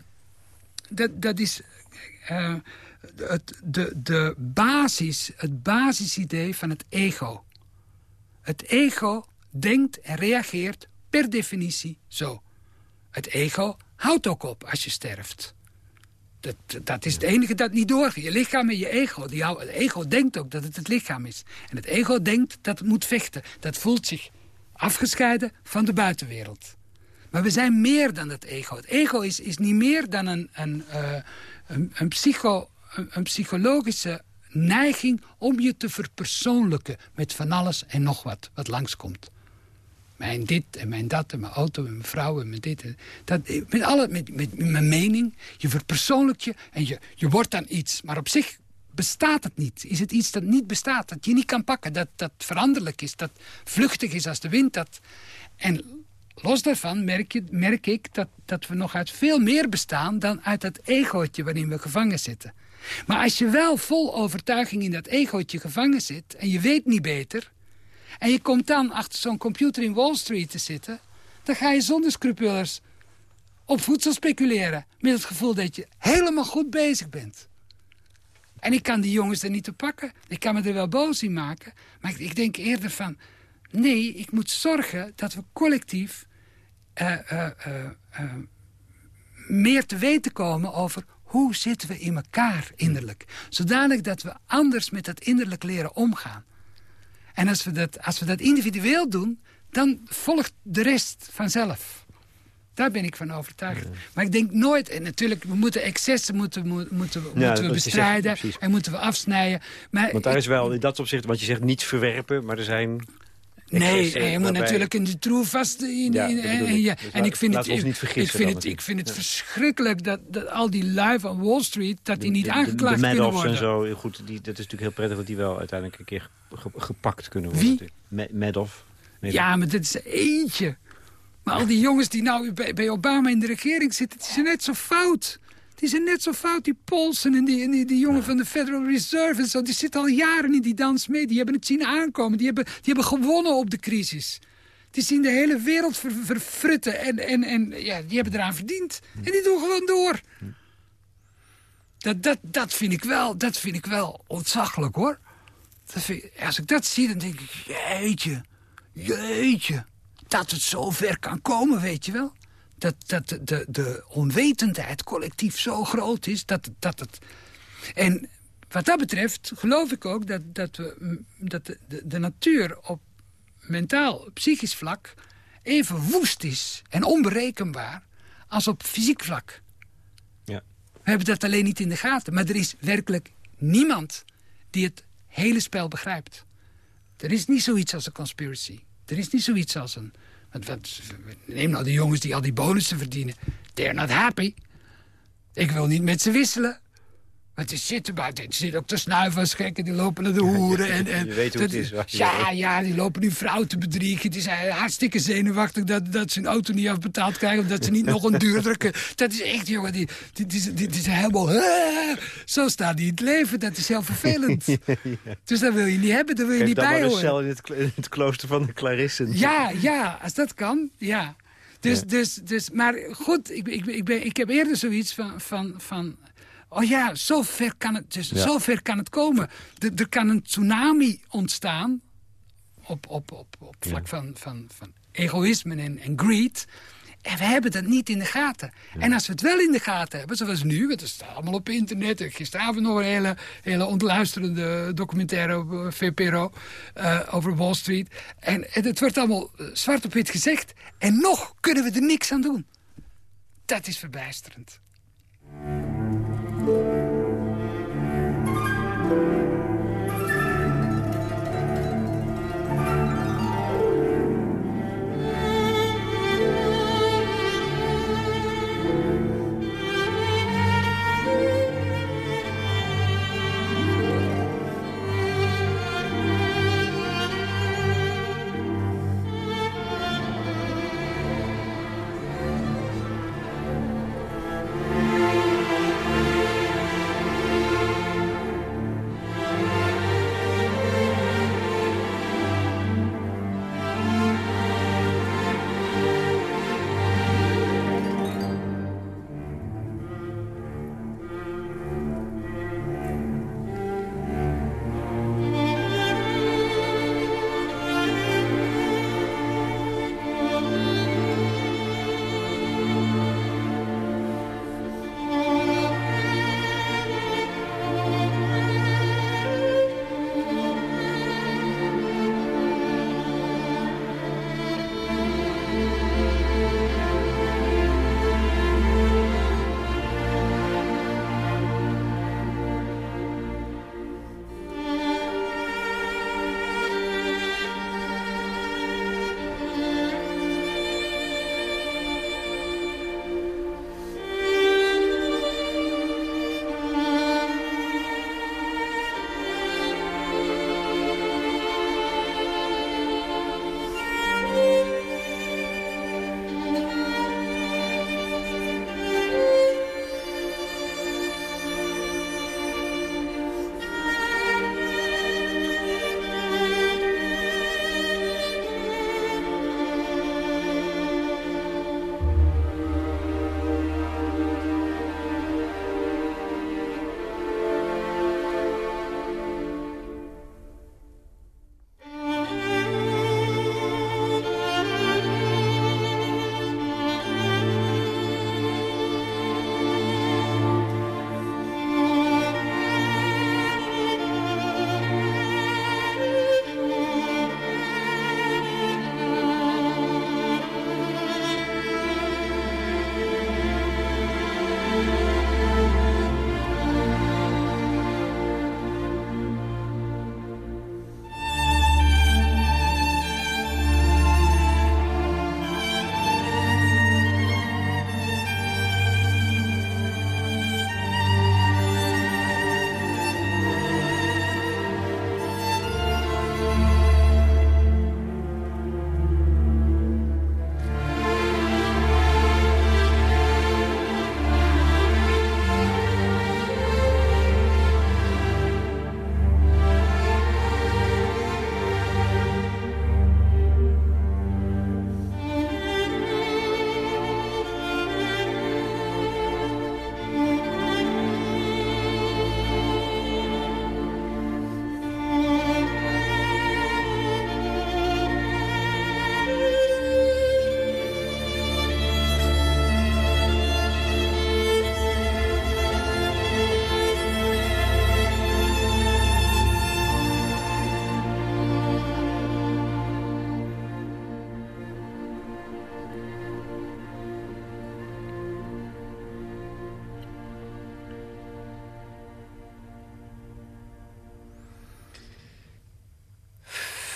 Speaker 4: dat, dat is eh, het, de, de basis, het basisidee van het ego. Het ego denkt en reageert per definitie zo. Het ego houdt ook op als je sterft. Dat, dat is het enige dat niet doorgaat. Je lichaam en je ego. Die het ego denkt ook dat het het lichaam is. En het ego denkt dat het moet vechten. Dat voelt zich afgescheiden van de buitenwereld. Maar we zijn meer dan het ego. Het ego is, is niet meer dan een, een, eh, een, psycho, een psychologische neiging om je te verpersoonlijken met van alles en nog wat wat langskomt. Mijn dit en mijn dat en mijn auto en mijn vrouw en mijn dit. En dat, met, alle, met, met, met mijn mening. Je verpersoonlijkt je en je, je wordt dan iets. Maar op zich bestaat het niet. Is het iets dat niet bestaat, dat je niet kan pakken. Dat, dat veranderlijk is, dat vluchtig is als de wind. Dat... En los daarvan merk, je, merk ik dat, dat we nog uit veel meer bestaan... dan uit dat egootje waarin we gevangen zitten. Maar als je wel vol overtuiging in dat egootje gevangen zit... en je weet niet beter... en je komt dan achter zo'n computer in Wall Street te zitten... dan ga je zonder scrupules op voedsel speculeren... met het gevoel dat je helemaal goed bezig bent. En ik kan die jongens er niet te pakken. Ik kan me er wel boos in maken. Maar ik, ik denk eerder van... nee, ik moet zorgen dat we collectief... eh, eh, eh, meer te weten komen over hoe zitten we in elkaar innerlijk. Zodanig dat we anders met dat innerlijk leren omgaan. En als we dat, als we dat individueel doen, dan volgt de rest vanzelf. Daar ben ik van overtuigd. Maar ik denk nooit, en natuurlijk, we moeten excessen moeten, mo- moeten,
Speaker 3: Ja,
Speaker 4: moeten we
Speaker 3: dat
Speaker 4: bestrijden en moeten we afsnijden. Maar
Speaker 3: Want daar
Speaker 4: ik-
Speaker 3: is wel in dat opzicht, want je zegt niet verwerpen, maar er zijn...
Speaker 4: Nee, je moet natuurlijk in de troef vast. In,
Speaker 3: Ja,
Speaker 4: in-
Speaker 3: dat
Speaker 4: en,
Speaker 3: ik.
Speaker 4: ja,
Speaker 3: Dus
Speaker 4: en ik vind het, ik, vind het, ik vind het verschrikkelijk dat, dat al die lui van Wall Street... dat die niet
Speaker 3: de,
Speaker 4: aangeklaagd
Speaker 3: de, de
Speaker 4: kunnen
Speaker 3: Madoffs
Speaker 4: worden.
Speaker 3: en zo, goed, die, dat is natuurlijk heel prettig dat die wel uiteindelijk een keer ge- gepakt kunnen worden.
Speaker 4: Wie?
Speaker 3: Madoff.
Speaker 4: Ja, maar dit is eentje. Maar al die jongens die nou bij, bij Obama in de regering zitten... die zijn net zo fout. Die zijn net zo fout, die Polsen en die, en die, die jongen van de Federal Reserve en zo. Die zitten al jaren in die dans mee. Die hebben het zien aankomen. Die hebben, die hebben gewonnen op de crisis. Die zien de hele wereld ver, verfrutten. En, en, en ja, die hebben eraan verdiend. En die doen gewoon door. Dat, dat, dat, vind ik wel, dat vind ik wel ontzaglijk, hoor. Dat vind als ik dat zie, dan denk ik... Jeetje, jeetje. Dat het zo ver kan komen, weet je wel. dat, dat de, de, onwetendheid collectief zo groot is dat, dat het... En wat dat betreft geloof ik ook dat, dat, we, dat de, de, de natuur op mentaal, psychisch vlak... even woest is en onberekenbaar als op fysiek vlak.
Speaker 3: Ja.
Speaker 4: We hebben dat alleen niet in de gaten. Maar er is werkelijk niemand die het hele spel begrijpt. Er is niet zoiets als een conspiracy. Er is niet zoiets als een... Wat, neem nou de jongens die al die bonussen verdienen. They're not happy. Ik wil niet met ze wisselen. Want die zitten buiten. Die zitten ook te snuiven als gekken. Die lopen naar de hoeren. En, en,
Speaker 3: je weet hoe het is,
Speaker 4: dat- Ja, ja, die lopen nu vrouw te bedriegen. Die zijn hartstikke zenuwachtig dat, dat ze hun auto niet afbetaald krijgen. Omdat ze niet nog een duurdere... Dat is echt, jongen. Die, die, die, die, die zijn helemaal... Zo staat die in het leven. Dat is heel vervelend. Dus dat wil je niet hebben. Daar wil je
Speaker 3: Geef
Speaker 4: niet
Speaker 3: dan maar
Speaker 4: bij
Speaker 3: een
Speaker 4: horen.
Speaker 3: cel in het, klo- in het klooster van de Clarissen.
Speaker 4: Ja, ja, als dat kan, ja. Dus,
Speaker 3: Ja.
Speaker 4: Dus, dus, maar goed, ik, ik, ik, ben, ik heb eerder zoiets van... van, van Oh ja, zo ver kan het, dus
Speaker 3: Ja.
Speaker 4: zo ver kan het komen. Er- er kan een tsunami ontstaan op, op, op, op vlak van, van, van egoïsme en, en greed. En we hebben dat niet in de gaten. En als we het wel in de gaten hebben, zoals nu... het staat allemaal op internet. Gisteravond nog een hele, hele ontluisterende documentaire op eh, VPRO... eh, over Wall Street. En, en het wordt allemaal eh, zwart op wit gezegd. En nog kunnen we er niks aan doen. Dat is verbijsterend.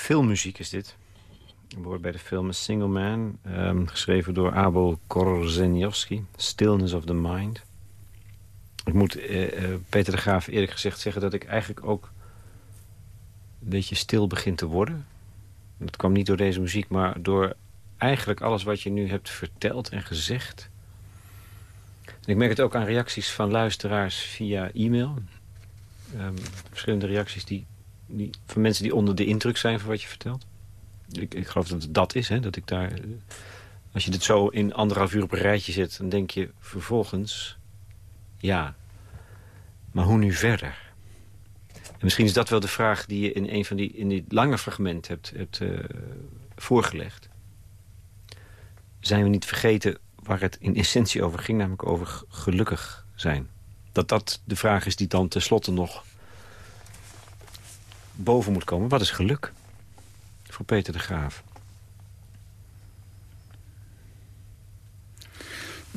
Speaker 3: Filmmuziek is dit. Het behoort bij de film A Single Man. ehm, geschreven door Abel Korzeniowski. Stillness of the Mind. Ik moet eh, eh, Peter de Graaf eerlijk gezegd zeggen... dat ik eigenlijk ook een beetje stil begin te worden. Dat kwam niet door deze muziek, maar door eigenlijk alles wat je nu hebt verteld en gezegd. En ik merk het ook aan reacties van luisteraars via e-mail. Ehm, verschillende reacties die, die, van mensen die onder de indruk zijn van wat je vertelt. Ik, ik geloof dat het dat is, hè, dat ik daar... eh, Als je dit zo in anderhalf uur op een rijtje zet... dan denk je vervolgens... ja, maar hoe nu verder? En misschien is dat wel de vraag die je in een van die, in dit lange fragment hebt, eh, voorgelegd. Zijn we niet vergeten waar het in essentie over ging, namelijk over gelukkig zijn? Dat dat de vraag is die dan tenslotte nog boven moet komen. Wat is geluk? Voor Peter de Graaf.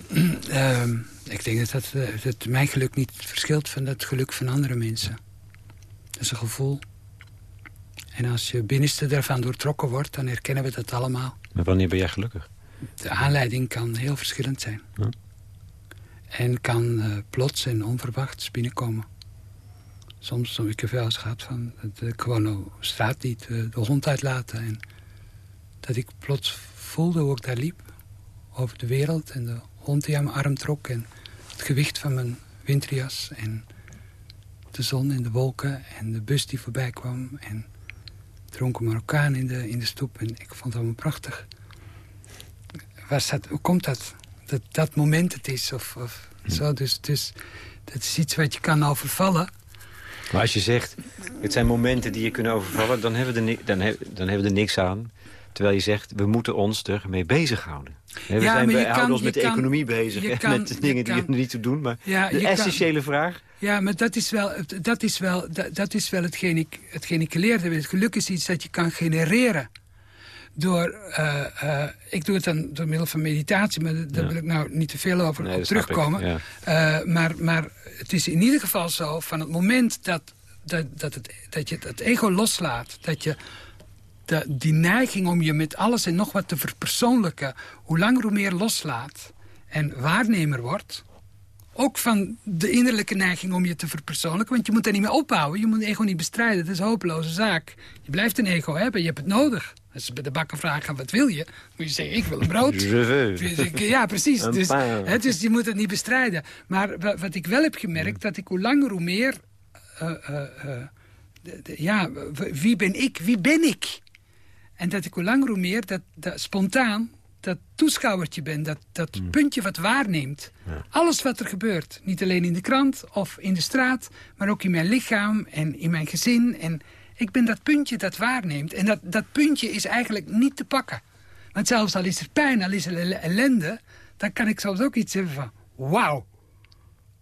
Speaker 4: Ehm, ik denk dat, dat, eh, dat mijn geluk niet verschilt van het geluk van andere mensen. Dat is een gevoel. En als je binnenste daarvan doortrokken wordt, dan herkennen we dat allemaal.
Speaker 3: Maar wanneer ben jij gelukkig?
Speaker 4: De aanleiding kan heel verschillend zijn. En kan eh, plots en onverwachts binnenkomen. Soms wel eens gehad van dat ik gewoon op straat niet eh, de hond uitlaten. En dat ik plots voelde hoe ik daar liep. Over de wereld en de hond die aan mijn arm trok. En het gewicht van mijn winterjas. En de zon en de wolken. En de bus die voorbij kwam. En dronken Marokkaan in de, in de stoep. En ik vond het allemaal prachtig. Waar staat, hoe komt dat? Dat dat moment het is. Of, of zo. Dus, dus dat is iets wat je kan overvallen.
Speaker 3: Maar als je zegt, het zijn momenten die je kunnen overvallen... dan hebben we er, dan heb- dan hebben we er niks aan. Terwijl je zegt, we moeten ons ermee bezighouden. We,
Speaker 4: Ja,
Speaker 3: zijn, we houden
Speaker 4: kan-
Speaker 3: ons met de
Speaker 4: kan-
Speaker 3: economie bezig.
Speaker 4: kan-
Speaker 3: met de dingen die er niet toe doen. Maar
Speaker 4: Ja,
Speaker 3: de essentiële vraag...
Speaker 4: Ja, maar dat is wel, dat is wel, dat, dat is wel hetgeen, ik, hetgeen ik geleerd heb. Het geluk is iets dat je kan genereren. Door, eh, eh, ik doe het dan door middel van meditatie, maar daar
Speaker 3: Ja.
Speaker 4: wil ik nou niet te veel over
Speaker 3: Nee,
Speaker 4: op
Speaker 3: dat snap ik,
Speaker 4: terugkomen.
Speaker 3: ja.
Speaker 4: Eh, maar, maar het is in ieder geval zo, van het moment dat, dat, dat, het, dat je het ego loslaat... dat je de, die neiging om je met alles en nog wat te verpersoonlijken... hoe langer hoe meer loslaat en waarnemer wordt... ook van de innerlijke neiging om je te verpersoonlijken... want je moet er niet mee ophouden, je moet ego niet bestrijden. Dat is een hopeloze zaak. Je blijft een ego hebben, je hebt het nodig. Als ze bij de bakker vragen, wat wil je? Moet je zeggen, ik wil een brood.
Speaker 3: Veux.
Speaker 4: Ja, precies. Dus, hè, dus je moet het niet bestrijden. Maar wa- wat ik wel heb gemerkt, dat ik hoe langer hoe meer... eh, eh, eh, de- de- ja, wie ben ik? Wie ben ik? En dat ik hoe langer hoe meer dat, dat spontaan dat toeschouwertje ben. Dat, dat puntje wat waarneemt. Alles wat er gebeurt. Niet alleen in de krant of in de straat. Maar ook in mijn lichaam en in mijn gezin. En ik ben dat puntje dat waarneemt. En dat, dat puntje is eigenlijk niet te pakken. Want zelfs al is er pijn, al is er elle- ellende... dan kan ik soms ook iets hebben van... wauw,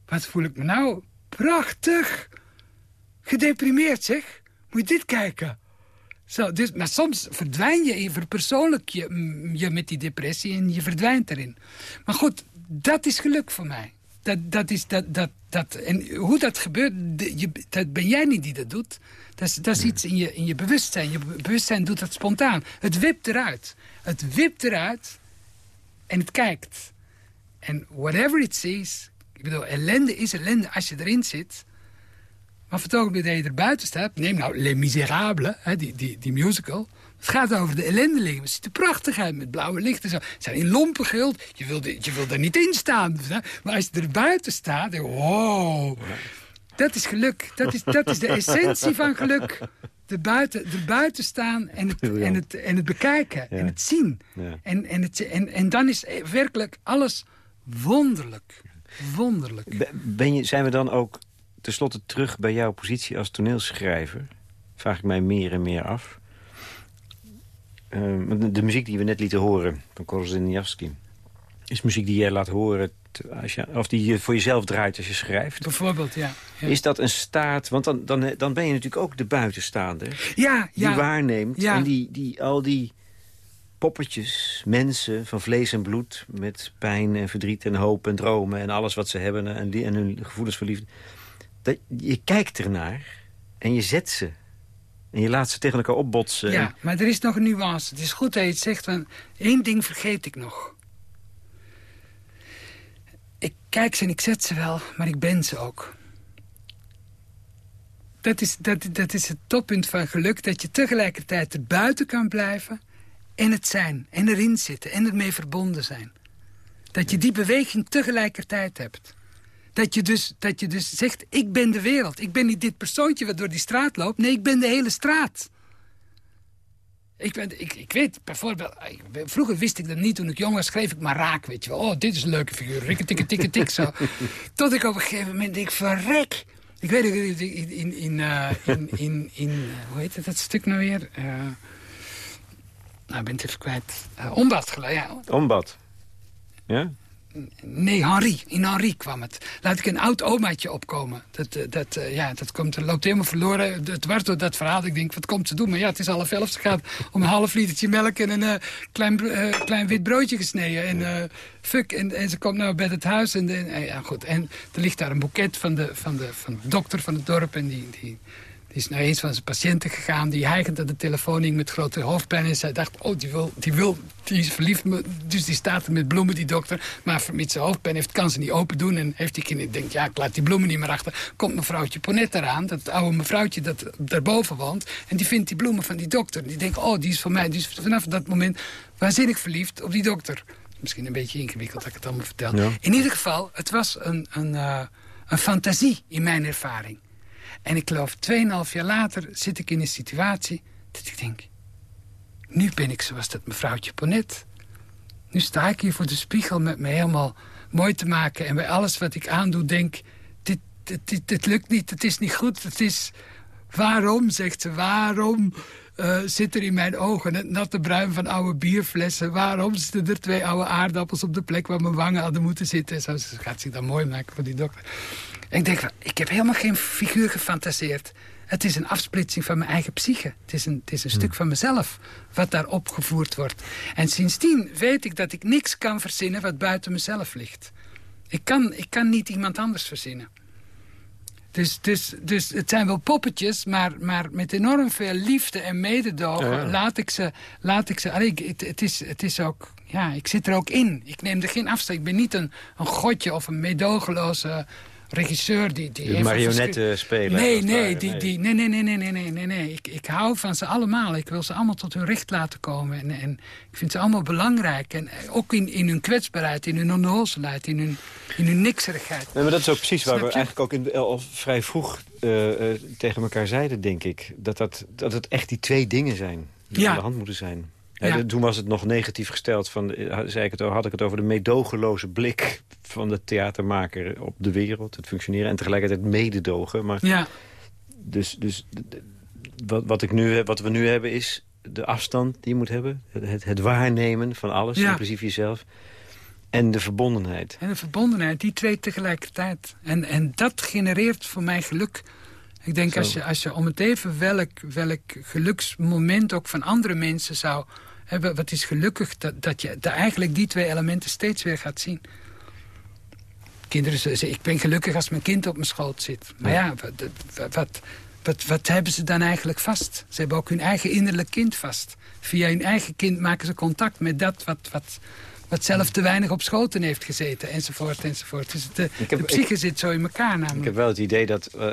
Speaker 4: wat voel ik me nou prachtig. Gedeprimeerd zeg. Moet je dit kijken. Zo, dus, maar soms verdwijn je, je verpersoonlijk je, je met die depressie en je verdwijnt erin. Maar goed, dat is geluk voor mij. Dat, dat is dat, dat, dat, en hoe dat gebeurt, je, dat ben jij niet die dat doet. Dat is, dat is iets in je, in je bewustzijn. Je be- bewustzijn doet dat spontaan. Het wipt eruit. Het wipt eruit en het kijkt. En whatever it sees... Ik bedoel, ellende is ellende als je erin zit. Maar voor het ogenblik dat je er buiten staat... Neem nou Les Miserables, hè, die, die, die musical. Het gaat over de ellendelingen. Het ziet er prachtig uit met blauwe lichten. Ze zijn in lompen gehuld. Je wil, er- je wil er niet in staan. hè. Maar als je er buiten staat... dan- Wow, dat is geluk. Dat is, dat is de essentie van geluk. Er buiten, buiten staan en het, en het, en het bekijken. En het zien.
Speaker 3: Ja.
Speaker 4: En, en, het, en, en dan is werkelijk alles wonderlijk. Wonderlijk.
Speaker 3: Be- Ben je, zijn we dan ook tenslotte terug bij jouw positie als toneelschrijver? Vraag ik mij meer en meer af. Eh, de, muziek die we net lieten horen van Korzeniowski... is muziek die jij laat horen als je, of die je voor jezelf draait als je schrijft.
Speaker 4: Bijvoorbeeld, ja. Ja,
Speaker 3: Is dat een staat... Want dan, dan, dan ben je natuurlijk ook de buitenstaander...
Speaker 4: ja.
Speaker 3: die waarneemt en die, die al die poppetjes, mensen van vlees en bloed... met pijn en verdriet en hoop en dromen en alles wat ze hebben... en, die- en hun gevoelens van liefde. Dat, je kijkt ernaar en je zet ze En je laat ze tegen elkaar opbotsen.
Speaker 4: Ja, maar er is nog een nuance. Het is goed dat je het zegt, want één ding vergeet ik nog. Ik kijk ze en ik zet ze wel, maar ik ben ze ook. Dat is, dat, dat is het toppunt van geluk, dat je tegelijkertijd er buiten kan blijven... en het zijn, en erin zitten, en ermee verbonden zijn. Dat je die beweging tegelijkertijd hebt. Dat je, dus, dat je dus zegt, ik ben de wereld. Ik ben niet dit persoontje wat door die straat loopt. Nee, ik ben de hele straat. Ik, ben, ik, ik weet bijvoorbeeld, ik- vroeger wist ik dat niet. Toen ik jong was, schreef ik maar raak, weet je wel. Oh, dit is een leuke figuur. Rikke, tikke, tikke, tik, zo. Tot ik op een gegeven moment denk, verrek. Ik weet ook, in, in, in, eh, in, in, in eh, hoe heet het, dat stuk nou weer? Eh, nou, ik ben het even kwijt. Eh Ombad, geloof ja.
Speaker 3: Ombad. Ja?
Speaker 4: Nee, Henri. In Henri kwam het. Laat ik een oud omaatje opkomen. Dat, eh, dat, eh, ja, dat komt, loopt helemaal verloren. Het dwars door dat verhaal. Ik denk, wat komt ze doen? Maar ja, het is half elf. Ze gaat om een half litertje melk en een eh, klein, klein wit broodje gesneden. En fuck. En, en ze komt nou bij het huis. En, en, ja, goed. en er ligt daar een boeket van de, van de, van de dokter van het dorp. En die... die die is naar eens van zijn patiënten gegaan. Die hijgend aan de telefoon hing met grote hoofdpijn. En zij dacht, oh, die, wil, die, wil, die is verliefd. Dus die staat er met bloemen, die dokter. Maar vermits ze hoofdpijn heeft, kan ze niet open doen. En heeft die kind denkt, ja, ik laat die bloemen niet meer achter. Komt mevrouwtje Ponet eraan, dat oude mevrouwtje dat daarboven woont. En die vindt die bloemen van die dokter. En die denkt, oh, die is voor mij. Is vanaf dat moment waanzinnig verliefd op die dokter. Misschien een beetje ingewikkeld dat ik het allemaal vertel.
Speaker 3: Ja.
Speaker 4: In ieder geval, het was een, een, eh, een fantasie in mijn ervaring. En ik geloof, 2,5 jaar later zit ik in een situatie dat ik denk... nu ben ik zoals dat mevrouwtje Ponet. Nu sta ik hier voor de spiegel met me helemaal mooi te maken... en bij alles wat ik aandoe denk... dit, dit, dit, dit lukt niet, het is niet goed, het is... Waarom, zegt ze, waarom eh, zit er in mijn ogen het natte bruin van oude bierflessen? Waarom zitten er twee oude aardappels op de plek waar mijn wangen hadden moeten zitten? Zo, ze gaat zich dan mooi maken voor die dokter. En ik denk, van, ik heb helemaal geen figuur gefantaseerd. Het is een afsplitsing van mijn eigen psyche. Het is een, het is een stuk van mezelf wat daar opgevoerd wordt. En sindsdien weet ik dat ik niks kan verzinnen wat buiten mezelf ligt. Ik kan, ik kan niet iemand anders verzinnen. Dus, dus, dus het zijn wel poppetjes, maar, maar met enorm veel liefde en mededogen
Speaker 3: Ja, ja.
Speaker 4: laat ik ze... Laat ik ze ik- het, het, is, het is ook... Ja, ik zit er ook in. Ik neem er geen afstand. Ik ben niet een, een godje of een meedogenloze regisseur die... die
Speaker 3: de marionetten spelen.
Speaker 4: Nee,
Speaker 3: nee, die,
Speaker 4: nee. Die, nee, nee, nee, nee, nee, nee, nee. Ik, ik hou van ze allemaal. Ik wil ze allemaal tot hun recht laten komen. En, en ik vind ze allemaal belangrijk. En eh, ook in, in hun kwetsbaarheid, in hun onnozelheid, in hun, in hun nikserigheid.
Speaker 3: Nee, maar dat is ook precies waar we eigenlijk ook in, eh, al vrij vroeg uh, uh, tegen elkaar zeiden, denk ik. Dat, dat, dat het echt die twee dingen zijn die
Speaker 4: ja.
Speaker 3: aan de hand moeten zijn.
Speaker 4: Ja.
Speaker 3: de- toen was het nog negatief gesteld. Van, eh, zei ik het, had ik het over de meedogenloze blik van de theatermaker op de wereld. Het functioneren en tegelijkertijd mededogen. Maar
Speaker 4: Ja,
Speaker 3: dus, dus wat, wat, ik nu, wat we nu hebben is de afstand die je moet hebben. Het, het, het waarnemen van alles,
Speaker 4: Ja.
Speaker 3: inclusief jezelf. En de verbondenheid.
Speaker 4: en de verbondenheid, die twee tegelijkertijd. En, en dat genereert voor mij geluk. Ik denk,
Speaker 3: Zo.
Speaker 4: als je, als je om het even welk, welk geluksmoment ook van andere mensen zou wat is gelukkig, dat, dat je dat eigenlijk die twee elementen steeds weer gaat zien. Kinderen zeggen, ik ben gelukkig als mijn kind op mijn schoot zit. Maar ja, wat, wat, wat, wat, wat hebben ze dan eigenlijk vast? Ze hebben ook hun eigen innerlijk kind vast. Via hun eigen kind maken ze contact met dat wat, wat, wat zelf te weinig op schoten heeft gezeten. Enzovoort, enzovoort. Dus de,
Speaker 3: heb-
Speaker 4: de psyche zit zo in elkaar namelijk.
Speaker 3: Ik heb wel het idee dat, eh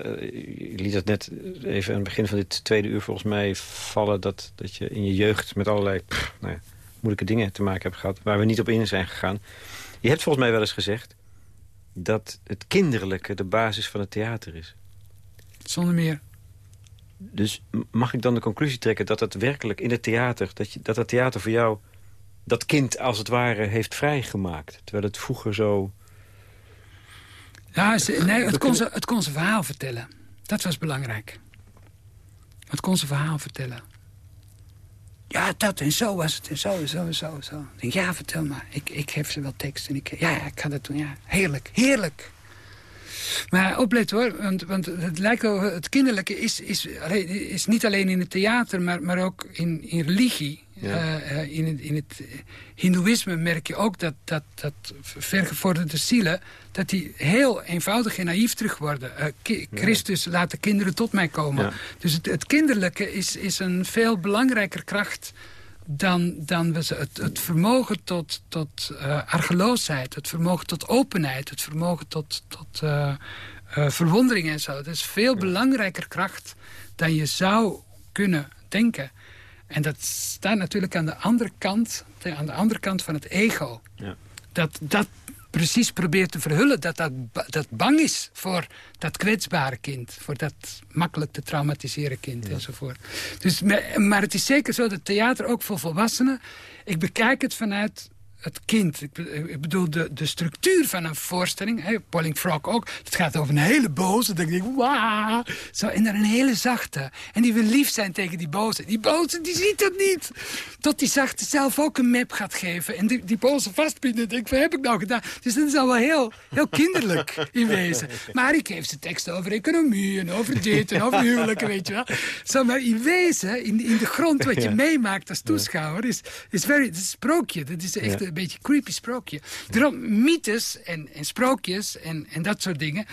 Speaker 3: je liet dat net even aan het begin van dit tweede uur volgens mij vallen... dat, dat je in je jeugd met allerlei pff, nou ja, moeilijke dingen te maken hebt gehad... waar we niet op in zijn gegaan. Je hebt volgens mij wel eens gezegd dat het kinderlijke de basis van het theater is.
Speaker 4: Zonder meer.
Speaker 3: Dus mag ik dan de conclusie trekken dat het werkelijk in het theater... dat, je, dat het theater voor jou dat kind als het ware heeft vrijgemaakt? Terwijl het vroeger zo...
Speaker 4: Ja, ze- nee, het, kon ze, het kon zijn verhaal vertellen. Dat was belangrijk. Het kon zijn verhaal vertellen. Ja, dat en zo was het en zo en zo en zo. en zo. Denk, ja, vertel maar. Ik, ik geef ze wel tekst en ik, ja, ja, ik ga dat doen. Ja, heerlijk, heerlijk. Maar oplet hoor, want, want het lijkt wel, het kinderlijke is, is, is niet alleen in het theater, maar, maar ook in, in religie.
Speaker 3: Ja.
Speaker 4: Eh, eh, in het, in het eh, hindoeïsme merk je ook dat, dat, dat vergevorderde zielen... dat die heel eenvoudig en naïef terug worden. Christus laat de kinderen tot mij komen.
Speaker 3: Ja.
Speaker 4: Dus het, het kinderlijke is, is een veel belangrijker kracht... dan, dan we het, het vermogen tot, tot argeloosheid, het vermogen tot openheid... het vermogen tot, tot verwondering en zo. Dat is veel belangrijker kracht dan je zou kunnen denken. En dat staat natuurlijk aan de andere kant, de- aan de andere kant van het ego.
Speaker 3: Ja.
Speaker 4: Dat dat precies probeert te verhullen, dat dat, dat bang is voor dat kwetsbare kind. Voor dat makkelijk te traumatiseren kind enzovoort. Dus, maar het is zeker zo dat theater ook voor volwassenen... Ik bekijk het vanuit het kind. Ik, be- ik bedoel, de, de structuur van een voorstelling. Hè, Polling Frog ook. Het gaat over een hele boze. Dan denk ik, wauw. Zo, en dan een hele zachte. En die wil lief zijn tegen die boze. Die boze, die ziet het niet. Tot die zachte zelf ook een map gaat geven. En die, die boze vastbinden. Denk ik, wat heb ik nou gedaan? Dus dat is al wel heel, heel kinderlijk in wezen. Maar ik geef ze teksten over economie en over dit en over huwelijken, weet je wel. Zo, maar in wezen, in, in de grond, wat je meemaakt als toeschouwer, is, is very, het is een sprookje. Dat is echt
Speaker 3: Ja.
Speaker 4: Een beetje creepy sprookje. Daarom, mythes en, en sprookjes en, en dat soort dingen,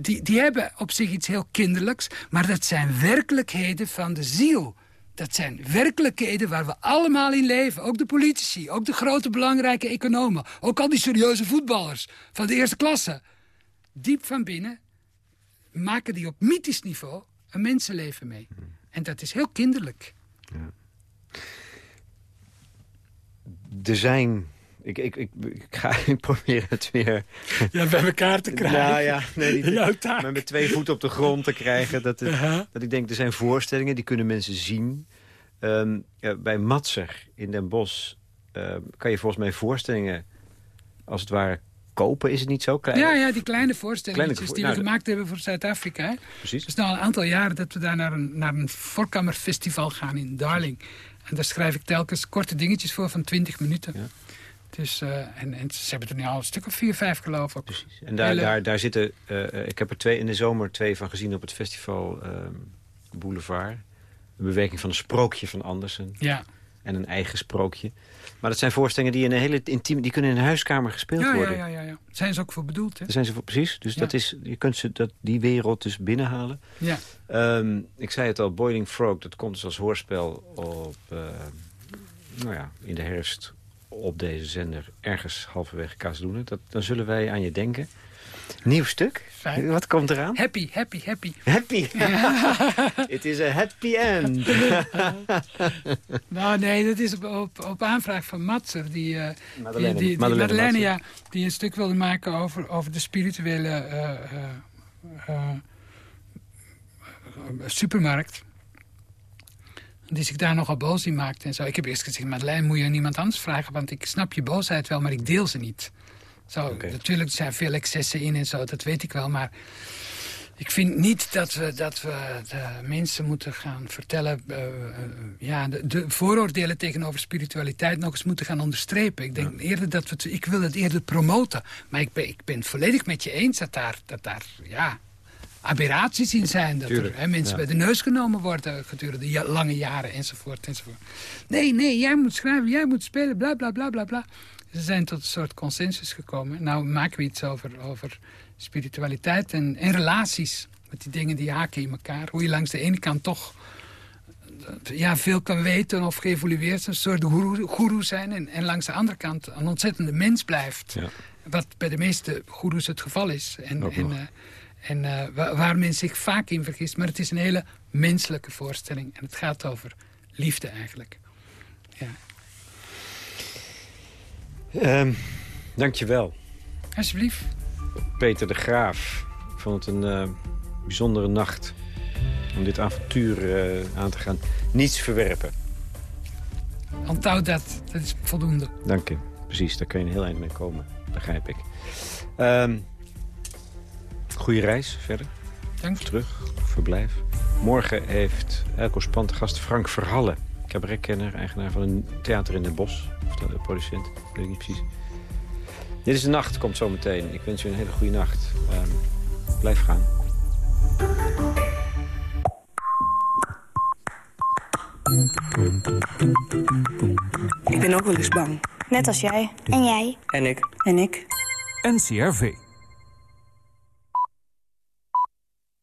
Speaker 4: die, die hebben op zich iets heel kinderlijks, maar dat zijn werkelijkheden van de ziel. Dat zijn werkelijkheden waar we allemaal in leven. Ook de politici, ook de grote belangrijke economen. Ook al die serieuze voetballers van de eerste klasse. Diep van binnen maken die op mythisch niveau een mensenleven mee. En dat is heel kinderlijk.
Speaker 3: Er zijn... Ik, ik, ik, ik ga ik probeer het weer...
Speaker 4: Ja, bij elkaar te
Speaker 3: Nou ja, nee, niet,
Speaker 4: Jouw taak.
Speaker 3: maar met twee voeten op de grond te krijgen. Dat, het,
Speaker 4: Ja.
Speaker 3: dat ik denk, er zijn voorstellingen, die kunnen mensen zien. Ehm, ja, bij Matser in Den Bosch ehm, kan je volgens mij voorstellingen... als het ware kopen, is het niet zo? Klein,
Speaker 4: Ja, ja, die kleine voorstellingen die
Speaker 3: nou,
Speaker 4: we gemaakt hebben voor Zuid-Afrika.
Speaker 3: Precies.
Speaker 4: Het is nu al een aantal jaren dat we daar naar een, naar een voorkamerfestival gaan in Darling. En daar schrijf ik telkens korte dingetjes voor van 20 minuten.
Speaker 3: Ja.
Speaker 4: Dus, en, en ze hebben er nu al een stuk of vier, vijf geloof ik.
Speaker 3: Precies. En daar,
Speaker 4: Hele-
Speaker 3: daar, daar zitten... eh, ik heb er twee, in de zomer twee van gezien op het festival ehm, Boulevard. Een bewerking van een sprookje van Andersen.
Speaker 4: Ja.
Speaker 3: En een eigen sprookje. Maar dat zijn voorstellingen die in een hele intieme... die kunnen in een huiskamer gespeeld
Speaker 4: Ja, ja,
Speaker 3: worden.
Speaker 4: ja, ja, ja. Zijn ze ook voor bedoeld, hè?
Speaker 3: Daar zijn ze voor, precies. Dus
Speaker 4: Ja.
Speaker 3: dat is, je kunt ze dat, die wereld dus binnenhalen.
Speaker 4: Ja.
Speaker 3: Ehm, ik zei het al, Boiling Frog, dat komt dus als hoorspel op, eh, nou ja, in de herfst op deze zender. Ergens halverwege Kaasdoenen. Dat, dan zullen wij aan je denken. Nieuw stuk?
Speaker 4: Fijn.
Speaker 3: Wat komt eraan?
Speaker 4: Happy, happy, happy.
Speaker 3: Happy. Het is een happy end.
Speaker 4: Nou, nee, dat is op, op, op aanvraag van Matser. Die, eh,
Speaker 3: Madeleine-
Speaker 4: die, die,
Speaker 3: Madeleine
Speaker 4: ja, die een stuk wilde maken over, over de spirituele eh, eh, supermarkt. Die zich daar nogal boos in maakte en zo. Ik heb eerst gezegd, Madeleine, moet je aan iemand anders vragen... want ik snap je boosheid wel, maar ik deel ze niet. Zo. Natuurlijk er zijn veel excessen in en zo, dat weet ik wel, maar... Ik vind niet dat we, dat we de mensen moeten gaan vertellen... eh, eh, ja, de, de vooroordelen tegenover spiritualiteit nog eens moeten gaan onderstrepen. Ik denk eerder dat we het, ik wil het eerder promoten. Maar ik ben, ik ben het volledig met je eens dat daar, dat daar ja, aberraties in zijn. Dat
Speaker 3: Tuurlijk,
Speaker 4: er hè, mensen
Speaker 3: ja.
Speaker 4: bij de neus genomen worden gedurende ja- lange jaren enzovoort, enzovoort. Nee, nee, jij moet schrijven, jij moet spelen, bla bla bla bla bla. Ze zijn tot een soort consensus gekomen. Nou maken we iets over, over spiritualiteit en, en relaties. Met die dingen die haken in elkaar. Hoe je langs de ene kant toch eh, ja, veel kan weten of geëvolueerd. Een soort goeroe, zijn. En, en langs de andere kant een ontzettende mens blijft.
Speaker 3: Ja.
Speaker 4: Wat bij de meeste goeroes het geval is. En, en,
Speaker 3: nog.
Speaker 4: En eh, wa- waar men zich vaak in vergist. Maar het is een hele menselijke voorstelling. En het gaat over liefde eigenlijk. Ja.
Speaker 3: Ehm dankjewel,
Speaker 4: Alsjeblieft.
Speaker 3: Peter de Graaf. Ik vond het een eh, bijzondere nacht om dit avontuur eh, aan te gaan. Niets verwerpen.
Speaker 4: Onthoud dat. Dat is voldoende.
Speaker 3: Dank je. Precies, daar kun je een heel eind mee komen. Begrijp ik. Ehm goeie reis verder.
Speaker 4: Dank.
Speaker 3: Terug, verblijf. Morgen heeft Elko Spant gast Frank Verhalle. Cabaretkenner, eigenaar van een theater in Den Bosch. Of de producent, weet ik niet precies. Dit is de nacht, komt zo meteen. Ik wens u een hele goede nacht. Ehm, blijf gaan.
Speaker 5: Ik ben ook wel eens bang.
Speaker 6: Net als jij.
Speaker 7: En jij.
Speaker 5: En ik.
Speaker 6: En ik.
Speaker 1: NCRV.